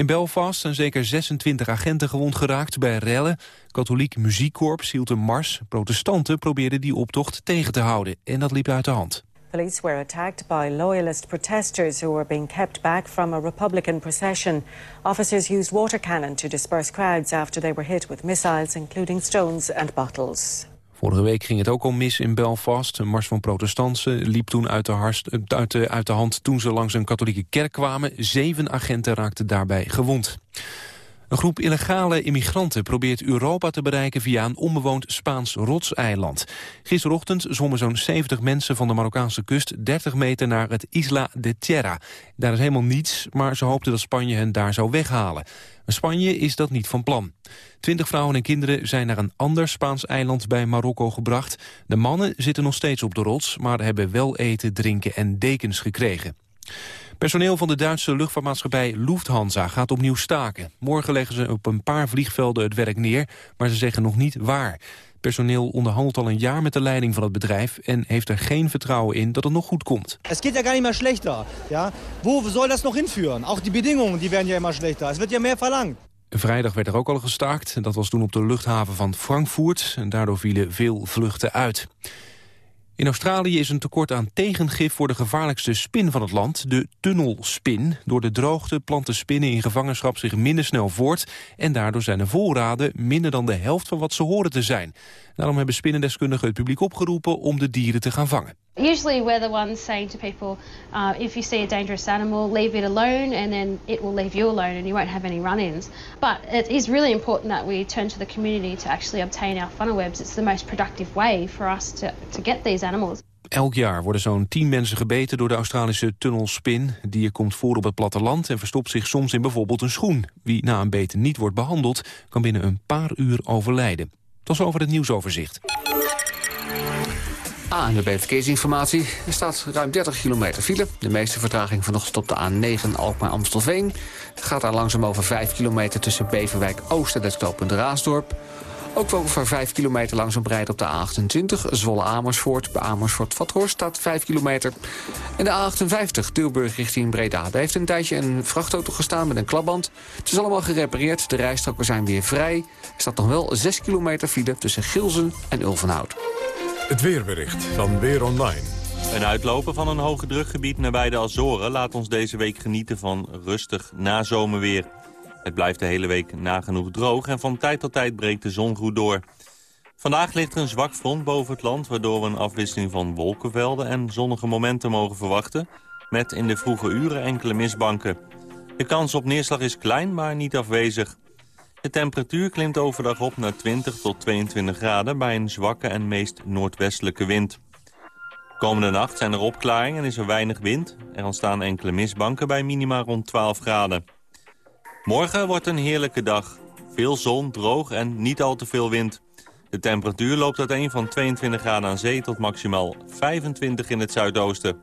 In Belfast zijn zeker 26 agenten gewond geraakt bij rellen. Katholiek muziekkorps hield een mars. Protestanten probeerden die optocht tegen te houden. En dat liep uit de hand. Police were attacked by loyalist protesters who were being kept back from a Republican procession. Officers used water cannon to disperse crowds after they were hit with missiles, including stones and bottles. Vorige week ging het ook al mis in Belfast. Een mars van protestanten liep toen uit de, harst, uit, de, uit de hand toen ze langs een katholieke kerk kwamen. Zeven agenten raakten daarbij gewond. Een groep illegale immigranten probeert Europa te bereiken via een onbewoond Spaans rotseiland. Gisterochtend zwommen zo'n 70 mensen van de Marokkaanse kust 30 meter naar het Isla de Tierra. Daar is helemaal niets, maar ze hoopten dat Spanje hen daar zou weghalen. Maar Spanje is dat niet van plan. Twintig vrouwen en kinderen zijn naar een ander Spaans eiland bij Marokko gebracht. De mannen zitten nog steeds op de rots, maar hebben wel eten, drinken en dekens gekregen. Personeel van de Duitse luchtvaartmaatschappij Lufthansa gaat opnieuw staken. Morgen leggen ze op een paar vliegvelden het werk neer, maar ze zeggen nog niet waar. Personeel onderhandelt al een jaar met de leiding van het bedrijf... en heeft er geen vertrouwen in dat het nog goed komt. Het gaat ja gar niet meer slechter. Ja? Wo soll das noch hinführen? Auch die Bedingungen die werden ja immer schlechter. Es wird ja mehr verlangt. Vrijdag werd er ook al gestaakt. Dat was toen op de luchthaven van Frankfurt. En daardoor vielen veel vluchten uit. In Australië is een tekort aan tegengif voor de gevaarlijkste spin van het land, de tunnelspin. Door de droogte planten spinnen in gevangenschap zich minder snel voort en daardoor zijn de voorraden minder dan de helft van wat ze horen te zijn. Daarom hebben spinnendeskundigen het publiek opgeroepen om de dieren te gaan vangen. Usually we're the ones saying to people, uh, if you see a dangerous animal, leave it alone and then it will leave you alone and you won't have any run-ins. But it is really important that we turn to the community to actually obtain our funnel webs. It's the most productive way for us to, to get these animals. Elk jaar worden zo'n 10 mensen gebeten door de Australische tunnelspin. Het dier komt voor op het platteland en verstopt zich soms in bijvoorbeeld een schoen. Wie na een beten niet wordt behandeld, kan binnen een paar uur overlijden. Tot over het nieuwsoverzicht. ANWB Verkeersinformatie. Er staat ruim 30 kilometer file. De meeste vertraging vanochtend op de A9 Alkmaar-Amstelveen. Het gaat daar langzaam over 5 kilometer tussen Beverwijk Oost en het knooppunt Raasdorp. Ook over 5 kilometer langzaam rijden op de A28 Zwolle-Amersfoort. Bij Amersfoort-Vathorst staat 5 kilometer. En de A58 Tilburg richting Breda. Daar heeft een tijdje een vrachtauto gestaan met een klapband. Het is allemaal gerepareerd. De rijstroken zijn weer vrij. Er staat nog wel 6 kilometer file tussen Gilzen en Ulvenhout. Het weerbericht van Weer Online. Een uitlopen van een hoge drukgebied nabij de Azoren laat ons deze week genieten van rustig nazomerweer. Het blijft de hele week nagenoeg droog en van tijd tot tijd breekt de zon goed door. Vandaag ligt er een zwak front boven het land... waardoor we een afwisseling van wolkenvelden en zonnige momenten mogen verwachten... met in de vroege uren enkele mistbanken. De kans op neerslag is klein, maar niet afwezig. De temperatuur klimt overdag op naar 20 tot 22 graden... bij een zwakke en meest noordwestelijke wind. Komende nacht zijn er opklaringen en is er weinig wind. Er ontstaan enkele mistbanken bij minima rond 12 graden. Morgen wordt een heerlijke dag. Veel zon, droog en niet al te veel wind. De temperatuur loopt uiteen van 22 graden aan zee tot maximaal 25 in het zuidoosten.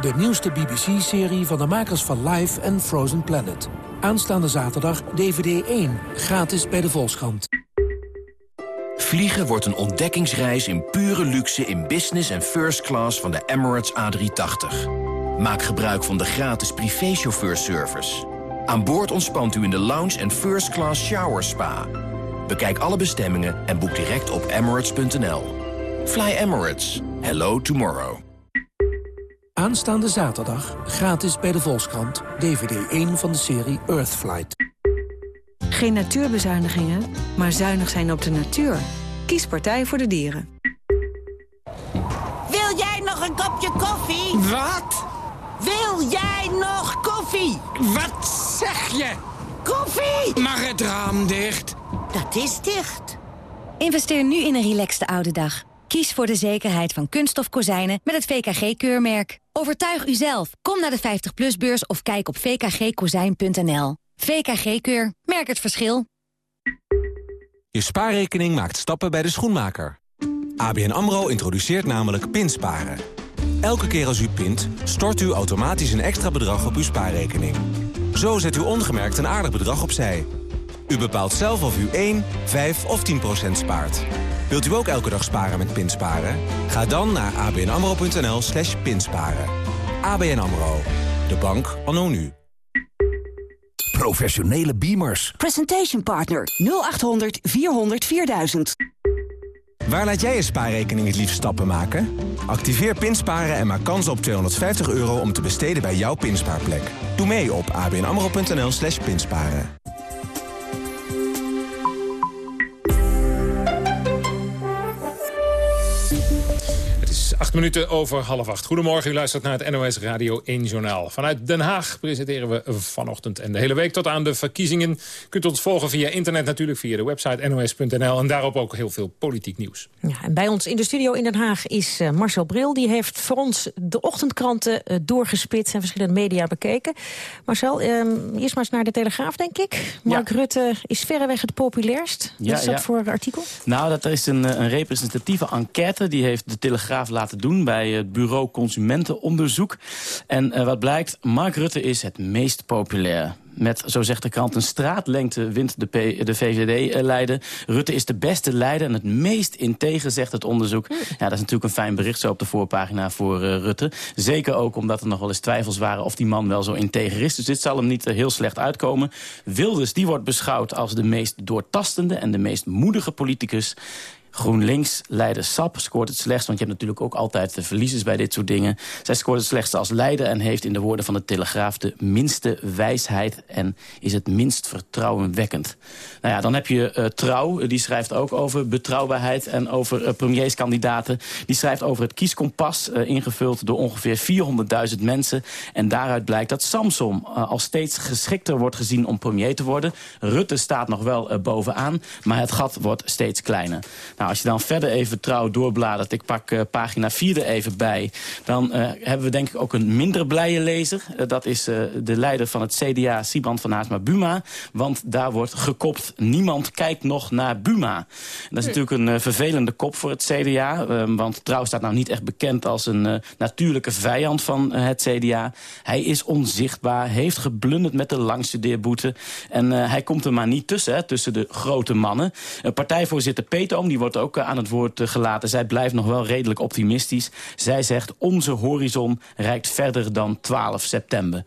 De nieuwste BBC-serie van de makers van Life en Frozen Planet. Aanstaande zaterdag DVD 1, gratis bij de Volkskrant. Vliegen wordt een ontdekkingsreis in pure luxe in business en first class van de Emirates A380. Maak gebruik van de gratis privéchauffeurservice. Aan boord ontspant u in de lounge en first class shower spa. Bekijk alle bestemmingen en boek direct op emirates.nl. Fly Emirates. Hello tomorrow. Aanstaande zaterdag gratis bij de Volkskrant. DVD 1 van de serie Earthflight. Geen natuurbezuinigingen, maar zuinig zijn op de natuur. Kies Partij voor de Dieren. Wil jij nog een kopje koffie? Wat? Wil jij nog koffie? Wat zeg je? Koffie! Mag het raam dicht? Dat is dicht. Investeer nu in een relaxte oude dag. Kies voor de zekerheid van kunststof kozijnen met het VKG-keurmerk. Overtuig uzelf. Kom naar de 50PLUS-beurs of kijk op vkgkozijn.nl. VKG-keur. Merk het verschil. Je spaarrekening maakt stappen bij de schoenmaker. ABN AMRO introduceert namelijk pinsparen. Elke keer als u pint, stort u automatisch een extra bedrag op uw spaarrekening. Zo zet u ongemerkt een aardig bedrag opzij. U bepaalt zelf of u 1, 5 of 10 procent spaart. Wilt u ook elke dag sparen met pinsparen? Ga dan naar abnamro.nl slash pinsparen. ABN AMRO. De bank anno nu. Professionele beamers. Presentation Partner 0800 400 4000. Waar laat jij je spaarrekening het liefst stappen maken? Activeer Pinsparen en maak kans op 250 euro om te besteden bij jouw pinspaarplek. Doe mee op abnamro.nl slash pinsparen. Acht minuten over half acht. Goedemorgen, u luistert naar het NOS Radio 1 Journaal. Vanuit Den Haag presenteren we vanochtend en de hele week tot aan de verkiezingen. U kunt ons volgen via internet natuurlijk, via de website nos.nl... en daarop ook heel veel politiek nieuws. Ja, en bij ons in de studio in Den Haag is uh, Marcel Bril. Die heeft voor ons de ochtendkranten uh, doorgespit en verschillende media bekeken. Marcel, uh, eerst maar eens naar de Telegraaf, denk ik. Mark ja. Rutte is verreweg het populairst. Wat ja, is dat ja. voor artikel? Nou, dat is een, een representatieve enquête. Die heeft de Telegraaf laten doen bij het bureau Consumentenonderzoek. En uh, wat blijkt, Mark Rutte is het meest populair. Met, zo zegt de krant, een straatlengte wint de, P de VVD-leider. Rutte is de beste leider en het meest integer, zegt het onderzoek. Ja, dat is natuurlijk een fijn bericht zo op de voorpagina voor uh, Rutte. Zeker ook omdat er nog wel eens twijfels waren of die man wel zo integer is. Dus dit zal hem niet uh, heel slecht uitkomen. Wilders, die wordt beschouwd als de meest doortastende en de meest moedige politicus. GroenLinks-leider Sap scoort het slechtst... want je hebt natuurlijk ook altijd de verliezers bij dit soort dingen. Zij scoort het slechtste als leider en heeft in de woorden van de Telegraaf... de minste wijsheid en is het minst vertrouwenwekkend. Nou ja, dan heb je uh, Trouw, die schrijft ook over betrouwbaarheid... en over uh, premierskandidaten. Die schrijft over het kieskompas, uh, ingevuld door ongeveer 400.000 mensen. En daaruit blijkt dat Samsom al steeds geschikter wordt gezien om premier te worden. Rutte staat nog wel bovenaan, maar het gat wordt steeds kleiner. Nou, als je dan verder even trouw doorbladert, ik pak uh, pagina 4 er even bij... dan uh, hebben we denk ik ook een minder blije lezer. Uh, dat is de leider van het CDA, Sibrand van Haarsma-Buma. Want daar wordt gekopt, niemand kijkt nog naar Buma. En dat is natuurlijk een vervelende kop voor het CDA. want Trouw staat nou niet echt bekend als een natuurlijke vijand van het CDA. Hij is onzichtbaar, heeft geblunderd met de langstudeerboete. En hij komt er maar niet tussen, hè, tussen de grote mannen. partijvoorzitter Peter Oom, die wordt wordt ook aan het woord gelaten. Zij blijft nog wel redelijk optimistisch. Zij zegt, onze horizon reikt verder dan 12 september.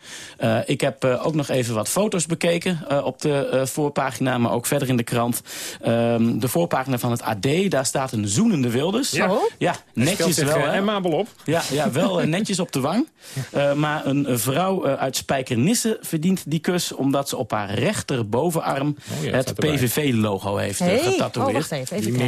ik heb ook nog even wat foto's bekeken op de voorpagina... maar ook verder in de krant. Ehm, de voorpagina van het AD, daar staat een zoenende Wilders. Ja, ja netjes wel. En Mabel op. Ja, ja wel netjes op de wang. maar een vrouw uit Spijkenisse verdient die kus... omdat ze op haar rechterbovenarm oh ja, het PVV-logo heeft hey. getatoeëerd. Oh, wacht even, even die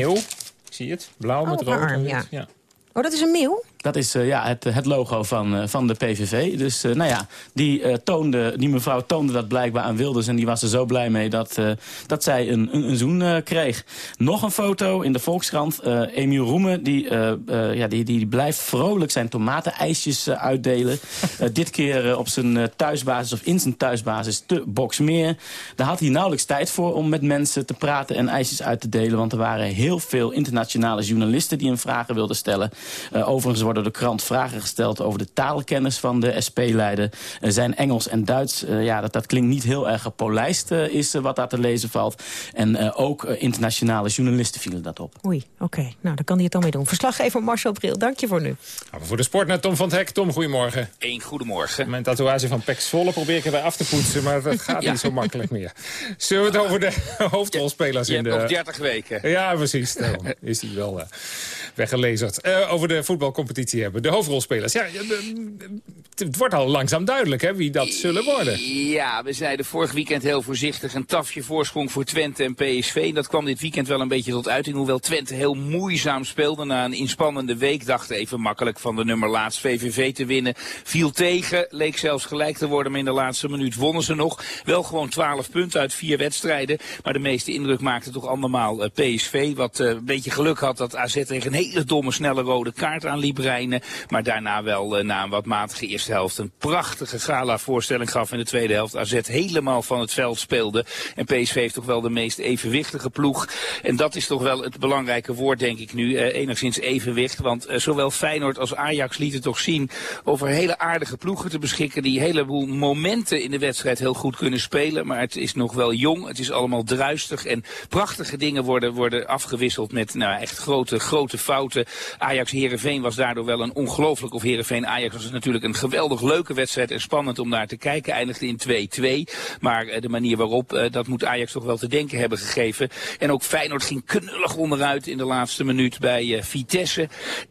zie het? Blauw oh, met rood. Arm, ja. ja. Oh, dat is een meeuw? Dat is uh, ja, het, het, logo van, uh, van de PVV. Dus uh, nou ja, die, toonde, die mevrouw toonde dat blijkbaar aan Wilders... en die was er zo blij mee dat, dat zij een, een, een zoen kreeg. Nog een foto in de Volkskrant. Emiel Roemen die, ja, die, die blijft vrolijk zijn tomatenijsjes uitdelen. dit keer op zijn thuisbasis of in zijn thuisbasis te Boksmeer. Daar had hij nauwelijks tijd voor om met mensen te praten en ijsjes uit te delen. Want er waren heel veel internationale journalisten die hem vragen wilden stellen. overigens worden door de krant vragen gesteld over de taalkennis van de SP-leider. zijn Engels en Duits, uh, ja, dat, dat klinkt niet heel erg gepolijst, uh, is uh, wat daar te lezen valt. En ook internationale journalisten vielen dat op. Oei, oké. Nou, dan kan hij het dan mee doen. Verslaggever Marcel Bril, dank je voor nu. Gaan we voor de sport naar Tom van het Hek. Tom, goedemorgen. Eén goedemorgen. Mijn tatoeage van Pek Zwolle probeer ik erbij af te poetsen, maar dat gaat niet zo makkelijk meer. Zullen we het over de hoofdrolspelers je in de... Je hebt nog 30 weken. Ja, precies. Dan is hij wel weggelezerd. Uh, over de voetbalcompetitie De hoofdrolspelers. Ja, het wordt al langzaam duidelijk hè, wie dat zullen worden. Ja, we zeiden vorig weekend heel voorzichtig een tafje voorsprong voor Twente en PSV. Dat kwam dit weekend wel een beetje tot uiting. Hoewel Twente heel moeizaam speelde na een inspannende week. Dacht even makkelijk van de nummer laatst VVV te winnen. Viel tegen, leek zelfs gelijk te worden. Maar in de laatste minuut wonnen ze nog. Wel gewoon 12 punten uit vier wedstrijden. Maar de meeste indruk maakte toch andermaal uh, PSV. Wat uh, een beetje geluk had dat AZ tegen een hele domme snelle rode kaart aan Maar daarna wel uh, na een wat matige eerste helft een prachtige gala-voorstelling gaf in de tweede helft. AZ helemaal van het veld speelde. En PSV heeft toch wel de meest evenwichtige ploeg. En dat is toch wel het belangrijke woord, denk ik nu. Uh, enigszins evenwicht. Want uh, zowel Feyenoord als Ajax lieten toch zien over hele aardige ploegen te beschikken. Die een heleboel momenten in de wedstrijd heel goed kunnen spelen. Maar het is nog wel jong. Het is allemaal druistig. En prachtige dingen worden, worden afgewisseld met nou, echt grote, grote fouten. Ajax-Herenveen was daardoor wel een ongelooflijk, of Herenveen-Ajax was natuurlijk een geweldig leuke wedstrijd en spannend om naar te kijken. Eindigde in 2-2. Maar uh, de manier waarop, uh, dat moet Ajax toch wel te denken hebben gegeven. En ook Feyenoord ging knullig onderuit in de laatste minuut bij uh, Vitesse. 1-0,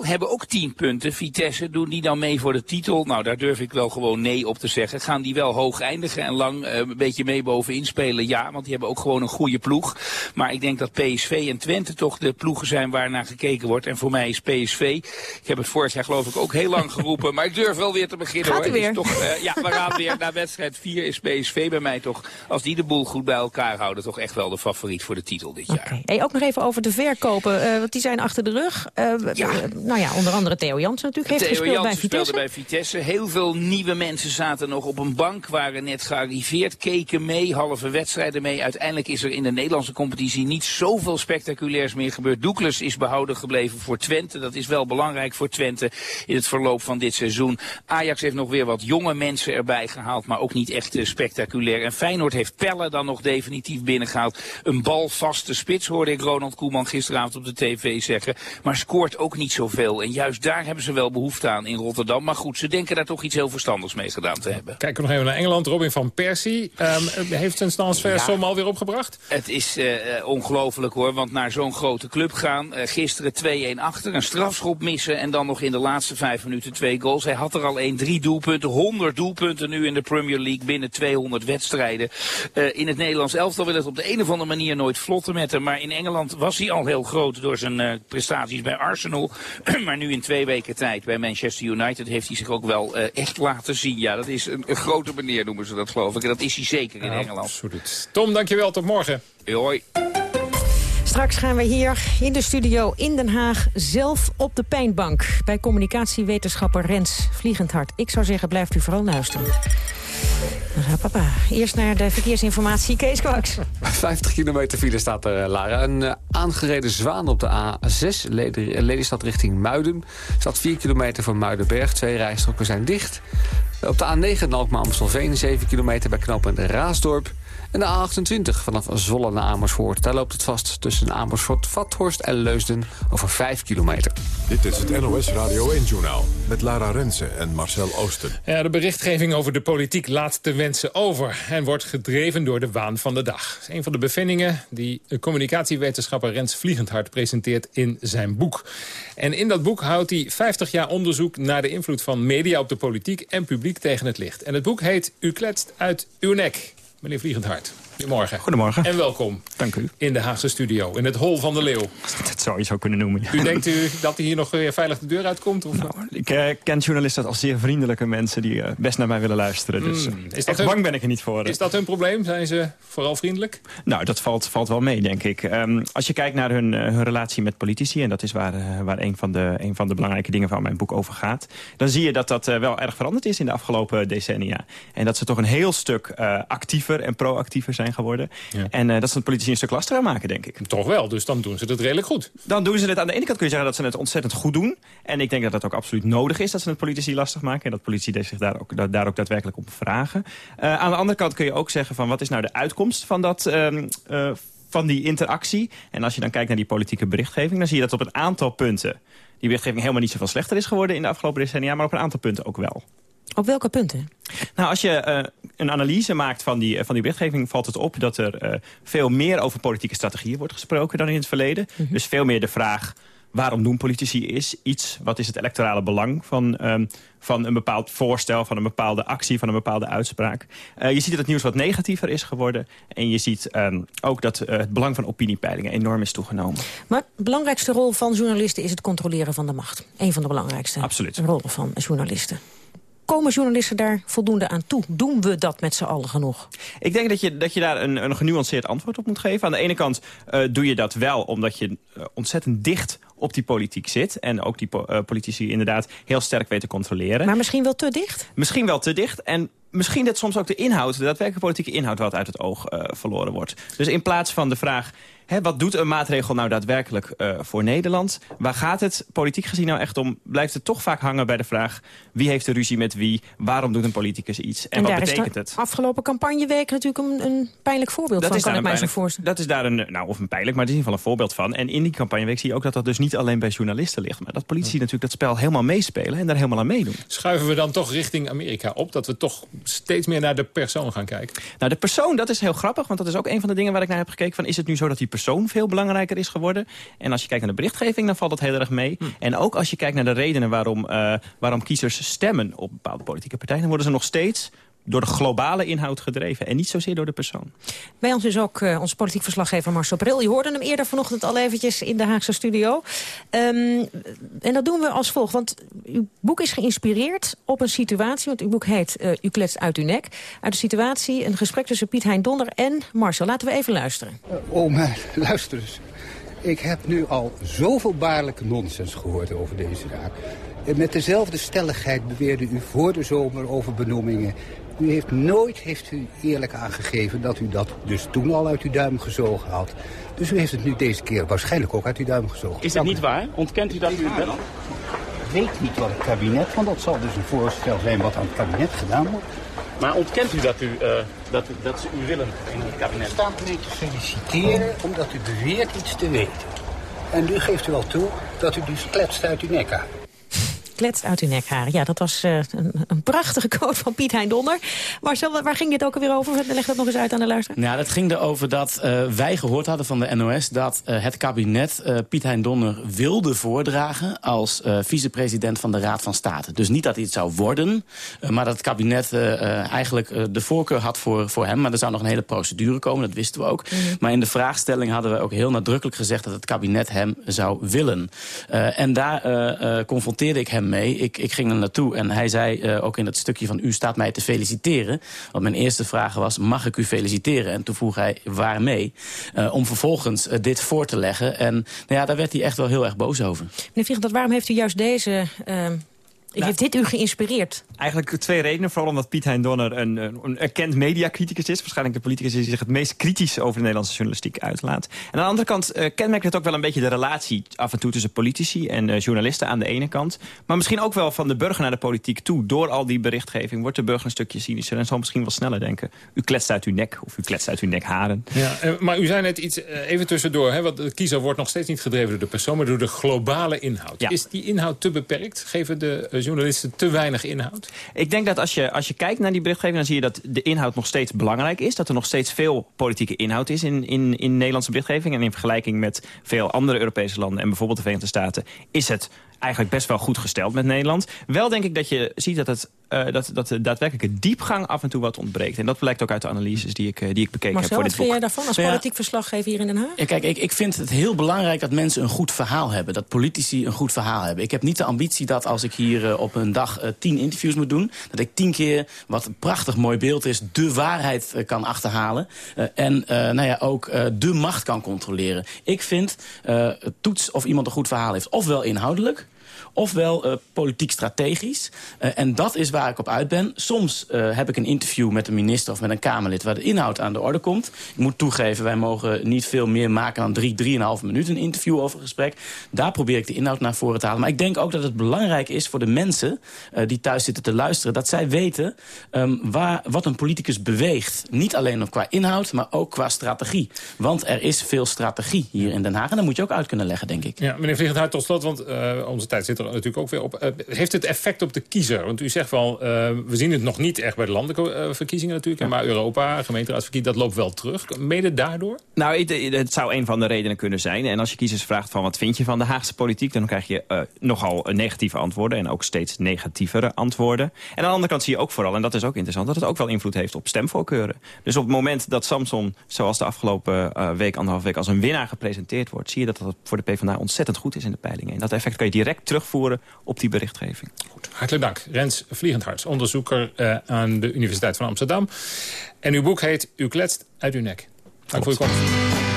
hebben ook 10 punten. Vitesse, doen die dan mee voor de titel? Nou, daar durf ik wel gewoon nee op te zeggen. Gaan die wel hoog eindigen en lang een beetje mee bovenin spelen? Ja, want die hebben ook gewoon een goede ploeg. Maar ik denk dat PSV en Twente toch de ploegen zijn waar naar gekeken wordt. En voor mij is PSV, ik heb het vorig jaar geloof ik ook heel lang geroepen, maar ik durf wel weer te beginnen Gaat hoor. Weer. Is toch, uh, ja, we gaan weer naar wedstrijd 4 is PSV bij mij toch, als die de boel goed bij elkaar houden, toch echt wel de favoriet voor de titel dit jaar. Okay. Hey, ook nog even over de verkopen, uh, want die zijn achter de rug. Uh, ja. nou ja, onder andere Theo Jansen natuurlijk heeft Theo gespeeld Jansen bij Vitesse. speelde bij Vitesse. Heel veel nieuwe mensen zaten nog op een bank, waren net gearriveerd, keken mee, halve wedstrijden mee. Uiteindelijk is er in de Nederlandse competitie niet zoveel spectaculairs meer gebeurd. Douglas is behouden gebleven voor Twente. Dat is wel belangrijk voor Twente in het verloop van dit seizoen. Ajax heeft nog weer wat jonge mensen erbij gehaald, maar ook niet echt uh, spectaculair. En Feyenoord heeft Pelle dan nog definitief binnengehaald. Een balvaste spits hoorde ik Ronald Koeman gisteravond op de tv zeggen. Maar scoort ook niet zoveel. En juist daar hebben ze wel behoefte aan in Rotterdam. Maar goed, ze denken daar toch iets heel verstandigs mee gedaan te hebben. Kijken we nog even naar Engeland. Robin van Persie um, heeft zijn transfersom ja, alweer opgebracht? Het is uh, ongelooflijk hoor, want naar zo'n grote club gaan. Uh, gisteren 2-1 achter, een strafschop en dan nog in de laatste vijf minuten twee goals. Hij had er al één, drie doelpunten, 100 doelpunten nu in de Premier League binnen 200 wedstrijden. Uh, in het Nederlands elftal wil het op de een of andere manier nooit vlotten met hem. Maar in Engeland was hij al heel groot door zijn uh, prestaties bij Arsenal. maar nu in twee weken tijd bij Manchester United heeft hij zich ook wel uh, echt laten zien. Ja, dat is een, een, grote meneer noemen ze dat geloof ik. En dat is hij zeker in ja, Engeland. Absoluut. Tom, dankjewel. Tot morgen. Hoi. Straks gaan we hier in de studio in Den Haag zelf op de pijnbank. Bij communicatiewetenschapper Rens Vliegendhart. Ik zou zeggen, blijft u vooral luisteren. Papa. Eerst naar de verkeersinformatie. Kees Kwaks. 50 kilometer file staat er, Lara. Een uh, aangereden zwaan op de A6, Lelystad richting Muiden. Staat 4 kilometer van Muidenberg. Twee rijstroken zijn dicht. Op de A9 Alkmaar Amstelveen, 7 kilometer bij knooppunt Raasdorp. En de A28 vanaf Zwolle naar Amersfoort. Daar loopt het vast tussen Amersfoort, Vathorst en Leusden over 5 kilometer. Dit is het NOS Radio 1-journaal met Lara Rensen en Marcel Oosten. Ja, de berichtgeving over de politiek laat de wensen over... en wordt gedreven door de waan van de dag. Dat is een van de bevindingen die communicatiewetenschapper Rens Vliegendhart presenteert in zijn boek. En in dat boek houdt hij 50 jaar onderzoek naar de invloed van media op de politiek en publiek tegen het licht. En het boek heet U kletst uit uw nek. Meneer Vliegendhart, goedemorgen. Goedemorgen. En welkom. Dank u. In de Haagse studio, in het Hol van de Leeuw. Dat zou je zo kunnen noemen. U denkt u dat hij hier nog weer veilig de deur uitkomt? Of? Nou, ik uh, ken journalisten als zeer vriendelijke mensen die uh, best naar mij willen luisteren. Dus uh, is dat hun, bang ben ik er niet voor. Is dat hun probleem? Zijn ze vooral vriendelijk? Nou, dat valt, valt wel mee, denk ik. Um, als je kijkt naar hun, hun relatie met politici... en dat is waar, waar een, van de, een van de belangrijke dingen van mijn boek over gaat... dan zie je dat dat wel erg veranderd is in de afgelopen decennia. En dat ze toch een heel stuk actiever en proactiever zijn geworden. Ja. En dat ze de politici een stuk lastiger maken, denk ik. Toch wel, dus dan doen ze het redelijk goed. Dan doen ze het aan de ene kant kun je zeggen dat ze het ontzettend goed doen. En ik denk dat dat ook absoluut nodig is dat ze het politici lastig maken. En dat politici zich daar ook, daar ook daadwerkelijk op vragen. Uh, aan de andere kant kun je ook zeggen van wat is nou de uitkomst van dat... Uh, uh, van die interactie. En als je dan kijkt naar die politieke berichtgeving... dan zie je dat op een aantal punten... die berichtgeving helemaal niet zoveel slechter is geworden... in de afgelopen decennia, maar op een aantal punten ook wel. Op welke punten? Nou, als je uh, een analyse maakt van die, van die berichtgeving... valt het op dat er uh, veel meer over politieke strategieën wordt gesproken... dan in het verleden. Mm -hmm. Dus veel meer de vraag... waarom doen politici is iets? Wat is het electorale belang van, um, van een bepaald voorstel... van een bepaalde actie, van een bepaalde uitspraak? Uh, je ziet dat het nieuws wat negatiever is geworden. En je ziet um, ook dat het belang van opiniepeilingen enorm is toegenomen. Maar de belangrijkste rol van journalisten... is het controleren van de macht. Een van de belangrijkste Absoluut. rollen van journalisten. Komen journalisten daar voldoende aan toe? Doen we dat met z'n allen genoeg? Ik denk dat je, dat je daar een, een genuanceerd antwoord op moet geven. Aan de ene kant uh, doe je dat wel omdat je uh, ontzettend dicht op die politiek zit. En ook die po uh, politici inderdaad heel sterk weten controleren. Maar misschien wel te dicht? Misschien wel te dicht. En misschien dat soms ook de inhoud, de daadwerkelijke politieke inhoud... wat uit het oog verloren wordt. Dus in plaats van de vraag... He, wat doet een maatregel nou daadwerkelijk uh, voor Nederland? Waar gaat het politiek gezien nou echt om? Blijft het toch vaak hangen bij de vraag... wie heeft de ruzie met wie? Waarom doet een politicus iets? En, en wat betekent het? afgelopen campagneweek natuurlijk een, een pijnlijk voorbeeld dat van, is kan ik mij zo voorstellen. Dat is daar een, nou of een pijnlijk, maar het is in ieder geval een voorbeeld van. En in die campagneweek zie je ook dat dat dus niet alleen bij journalisten ligt... maar dat politici ja. natuurlijk dat spel helemaal meespelen en daar helemaal aan meedoen. Schuiven we dan toch richting Amerika op? Dat we toch steeds meer naar de persoon gaan kijken? Nou, de persoon, dat is heel grappig, want dat is ook een van de dingen waar ik naar heb gekeken. Van, is het nu zo dat die persoon veel belangrijker is geworden. En als je kijkt naar de berichtgeving, dan valt dat heel erg mee. Hm. En ook als je kijkt naar de redenen waarom, uh, waarom kiezers stemmen op bepaalde politieke partijen... dan worden ze nog steeds door de globale inhoud gedreven en niet zozeer door de persoon. Bij ons is ook uh, onze politiek verslaggever Marcel Bril. Je hoorde hem eerder vanochtend al eventjes in de Haagse studio. Um, en dat doen we als volgt, want uw boek is geïnspireerd op een situatie... want uw boek heet uh, U kletst uit uw nek. Uit de situatie, een gesprek tussen Piet Hein Donder en Marcel. Laten we even luisteren. Uh, oh, maar luister eens. Ik heb nu al zoveel baarlijke nonsens gehoord over deze zaak. Met dezelfde stelligheid beweerde u voor de zomer over benoemingen. U heeft nooit heeft u eerlijk aangegeven dat u dat dus toen al uit uw duim gezogen had. Dus u heeft het nu deze keer waarschijnlijk ook uit uw duim gezogen. Is dat niet waar? Ontkent u dat u het wel? Ik weet niet wat het kabinet, want dat zal dus een voorstel zijn wat aan het kabinet gedaan wordt. Maar ontkent u dat, u, uh, dat, dat ze u willen in het kabinet? U staat me te feliciteren omdat u beweert iets te weten. En nu geeft u al toe dat u dus kletst uit uw nek aan kletst uit uw nekhaar. Ja, dat was uh, een, een, prachtige quote van Piet Hein Donner. Marcel, waar ging dit ook alweer over? Leg dat nog eens uit aan de luisteraar. Nou, dat ging erover dat uh, wij gehoord hadden van de NOS... dat uh, het kabinet Piet Hein Donner wilde voordragen... als vicepresident van de Raad van State. Dus niet dat hij het zou worden... maar dat het kabinet eigenlijk de voorkeur had voor, voor hem. Maar er zou nog een hele procedure komen, dat wisten we ook. Mm -hmm. Maar in de vraagstelling hadden we ook heel nadrukkelijk gezegd... dat het kabinet hem zou willen. en daar confronteerde ik hem mee. Ik, ik ging er naartoe en hij zei uh, ook in dat stukje van... u staat mij te feliciteren. Want mijn eerste vraag was, mag ik u feliciteren? En toen vroeg hij, waarmee? Uh, om vervolgens uh, dit voor te leggen. En nou ja, daar werd hij echt wel heel erg boos over. Meneer Vliegend, waarom heeft u juist deze Heeft dit u geïnspireerd? Eigenlijk twee redenen. Vooral omdat Piet Hein Donner een, een erkend mediacriticus is. Waarschijnlijk de politicus die zich het meest kritisch over de Nederlandse journalistiek uitlaat. En aan de andere kant uh, kenmerkt het ook wel een beetje de relatie af en toe tussen politici en uh, journalisten aan de ene kant. Maar misschien ook wel van de burger naar de politiek toe. Door al die berichtgeving wordt de burger een stukje cynischer en zal misschien wel sneller denken. U kletst uit uw nek of u kletst uit uw nek haren. Ja, maar u zei net iets even tussendoor. Hè, want de kiezer wordt nog steeds niet gedreven door de persoon, maar door de globale inhoud. Ja. Is die inhoud te beperkt? Geven de journalisten te weinig inhoud? Ik denk dat als je, als je kijkt naar die berichtgeving... dan zie je dat de inhoud nog steeds belangrijk is. Dat er nog steeds veel politieke inhoud is in, in, in Nederlandse berichtgeving. En in vergelijking met veel andere Europese landen... en bijvoorbeeld de Verenigde Staten... is het eigenlijk best wel goed gesteld met Nederland. Wel denk ik dat je ziet dat, het, uh, dat, dat de daadwerkelijke diepgang af en toe wat ontbreekt. En dat blijkt ook uit de analyses die ik, uh, die ik bekeken Marcel, heb voor dit boek. wat vind jij daarvan als politiek verslaggever hier in Den Haag? Ja, kijk, ik, ik vind het heel belangrijk dat mensen een goed verhaal hebben. Dat politici een goed verhaal hebben. Ik heb niet de ambitie dat als ik hier uh, op een dag tien interviews moet doen... dat ik tien keer, wat een prachtig mooi beeld is... de waarheid kan achterhalen. en nou ja, ook de macht kan controleren. Ik vind toets of iemand een goed verhaal heeft. Ofwel inhoudelijk ofwel uh, politiek strategisch. Uh, en dat is waar ik op uit ben. Soms uh, heb ik een interview met een minister of met een Kamerlid... waar de inhoud aan de orde komt. Ik moet toegeven, wij mogen niet veel meer maken dan drie, drieënhalf minuten... een interview over een gesprek. Daar probeer ik de inhoud naar voren te halen. Maar ik denk ook dat het belangrijk is voor de mensen... die thuis zitten te luisteren... dat zij weten um, waar, wat een politicus beweegt. Niet alleen qua inhoud, maar ook qua strategie. Want er is veel strategie hier in Den Haag. En dat moet je ook uit kunnen leggen, denk ik. Ja, meneer Vliegend, tot slot, want onze tijd zit er natuurlijk ook weer op. Uh, heeft het effect op de kiezer? Want u zegt wel, uh, we zien het nog niet echt bij de landelijke verkiezingen natuurlijk. Ja. Maar Europa, gemeenteraadsverkiezingen, dat loopt wel terug. Mede daardoor? Nou, het, het, zou een van de redenen kunnen zijn. En als je kiezers vraagt van wat vind je van de Haagse politiek... dan krijg je nogal negatieve antwoorden en ook steeds negatievere antwoorden. En aan de andere kant zie je ook vooral, en dat is ook interessant... dat het ook wel invloed heeft op stemvoorkeuren. Dus op het moment dat Samson, zoals de afgelopen week, anderhalf week... als een winnaar gepresenteerd wordt... zie je dat dat voor de PvdA ontzettend goed is in de peilingen. En dat effect kan je direct terugvoeren op die berichtgeving. Goed, hartelijk dank. Rens Vliegendharts, onderzoeker uh, aan de Universiteit van Amsterdam. En uw boek heet U kletst uit uw nek. Dank voor uw komst.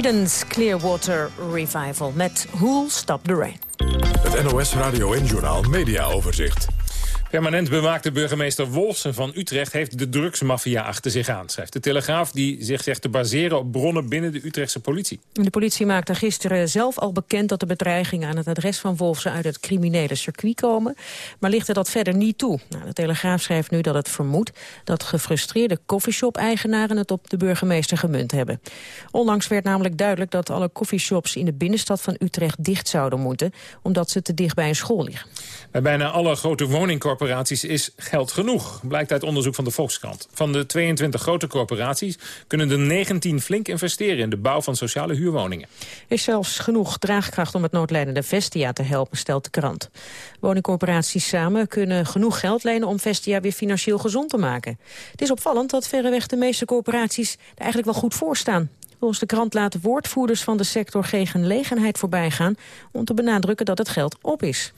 Creedence Clearwater Revival met Who'll Stop the Rain. Het NOS Radio en Journaal Media Overzicht. Permanent bewaakte burgemeester Wolfsen van Utrecht... heeft de drugsmafia achter zich aan, schrijft de Telegraaf... die zich zegt te baseren op bronnen binnen de Utrechtse politie. De politie maakte gisteren zelf al bekend dat de bedreigingen aan het adres van Wolfsen uit het criminele circuit komen, maar lichtte dat verder niet toe. Nou, de Telegraaf schrijft nu dat het vermoedt dat gefrustreerde coffeeshop-eigenaren het op de burgemeester gemunt hebben. Onlangs werd namelijk duidelijk dat alle coffeeshops in de binnenstad van Utrecht dicht zouden moeten, omdat ze te dicht bij een school liggen. Bij bijna alle grote woningcorporaties is geld genoeg, blijkt uit onderzoek van de Volkskrant. Van de 22 grote corporaties kunnen er 19 flink investeren in de bouw van sociale huurwoningen. Is zelfs genoeg draagkracht om het noodlijdende Vestia te helpen, stelt de krant. Woningcorporaties samen kunnen genoeg geld lenen om Vestia weer financieel gezond te maken. Het is opvallend dat verreweg de meeste corporaties er eigenlijk wel goed voor staan. Volgens de krant laten woordvoerders van de sector geen gelegenheid voorbij gaan om te benadrukken dat het geld op is.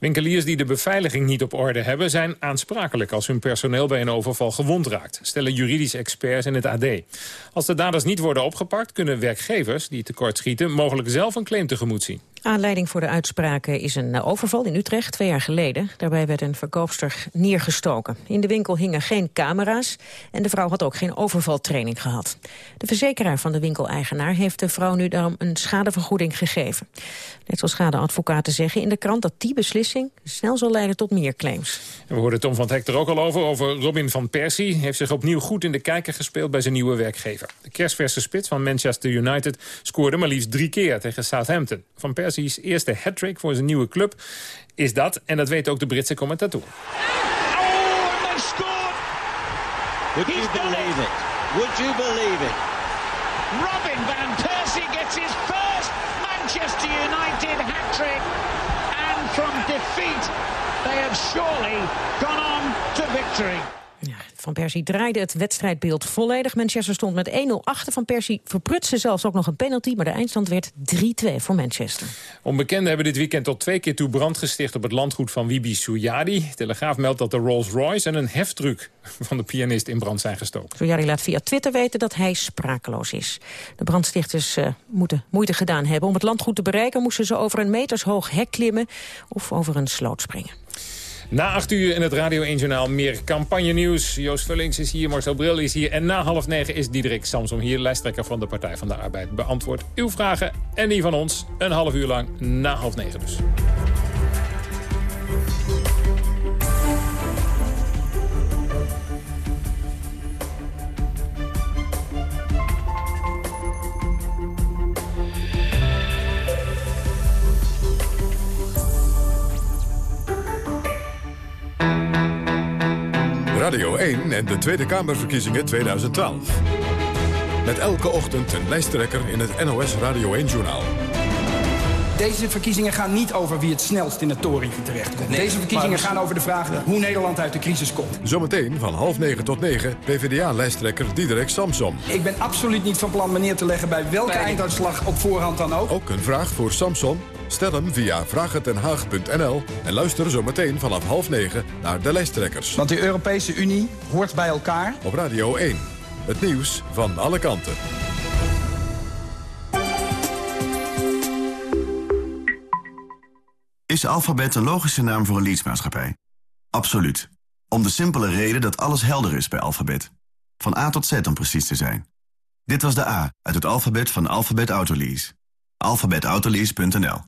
Winkeliers die de beveiliging niet op orde hebben... zijn aansprakelijk als hun personeel bij een overval gewond raakt... stellen juridische experts in het AD. Als de daders niet worden opgepakt... kunnen werkgevers die tekortschieten mogelijk zelf een claim tegemoet zien. Aanleiding voor de uitspraken is een overval in Utrecht twee jaar geleden. Daarbij werd een verkoopster neergestoken. In de winkel hingen geen camera's en de vrouw had ook geen overvaltraining gehad. De verzekeraar van de winkeleigenaar heeft de vrouw nu daarom een schadevergoeding gegeven. Net zoals schadeadvocaten zeggen in de krant dat die beslissing snel zal leiden tot meer claims. We hoorden Tom van het Hek er ook al over, over Robin van Persie. Heeft zich opnieuw goed in de kijker gespeeld bij zijn nieuwe werkgever. De kerstverse spits van Manchester United scoorde maar liefst drie keer tegen Southampton. Van Persie's eerste hat-trick voor zijn nieuwe club is dat. En dat weet ook de Britse commentator. Would you believe it? Would you believe it? Robin van Persie gets his first Manchester United hat-trick. And from defeat, they have surely gone on to victory. Van Persie draaide het wedstrijdbeeld volledig. Manchester stond met 1-0 achter. Van Persie verprutste zelfs ook nog een penalty... maar de eindstand werd 3-2 voor Manchester. Onbekenden hebben dit weekend tot twee keer toe brand gesticht... op het landgoed van Wibi Souyadi. Telegraaf meldt dat de Rolls-Royce en een heftruck van de pianist in brand zijn gestoken. Souyadi laat via Twitter weten dat hij sprakeloos is. De brandstichters uh, moeten moeite gedaan hebben. Om het landgoed te bereiken moesten ze over een metershoog hek klimmen... of over een sloot springen. Na acht uur in het Radio 1 Journaal meer campagne-nieuws. Joost Vullings is hier, Marcel Bril is hier. En na half negen is Diederik Samsom hier, lijsttrekker van de Partij van de Arbeid. Beantwoord uw vragen en die van ons een half uur lang na half negen dus. Radio 1 en de Tweede Kamerverkiezingen 2012. Met elke ochtend een lijsttrekker in het NOS Radio 1-journaal. Deze verkiezingen gaan niet over wie het snelst in het torentje terechtkomt. Nee, Deze verkiezingen gaan over de vraag ja. hoe Nederland uit de crisis komt. Zometeen van half negen tot negen PvdA-lijsttrekker Diederik Samsom. Ik ben absoluut niet van plan me neer te leggen bij welke einduitslag op voorhand dan ook. Ook een vraag voor Samsom? Stel hem via vraaghetdenhaag.nl en luister zometeen vanaf half negen naar de lijsttrekkers. Want de Europese Unie hoort bij elkaar. Op Radio 1. Het nieuws van alle kanten. Is alfabet een logische naam voor een leadsmaatschappij? Absoluut. Om de simpele reden dat alles helder is bij alfabet. Van A tot Z om precies te zijn. Dit was de A uit het alfabet van Alphabet Autolease. alphabetautolease.nl.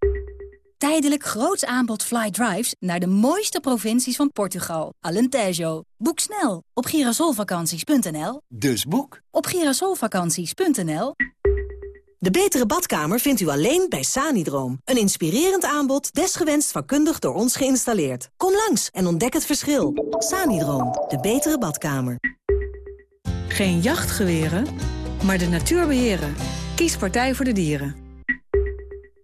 Tijdelijk groots aanbod fly drives naar de mooiste provincies van Portugal. Alentejo. Boek snel op girasolvakanties.nl. Dus boek op girasolvakanties.nl. De betere badkamer vindt u alleen bij Sanidroom. Een inspirerend aanbod, desgewenst vakkundig door ons geïnstalleerd. Kom langs en ontdek het verschil. Sanidroom, de betere badkamer. Geen jachtgeweren, maar de natuur beheren. Kies Partij voor de Dieren.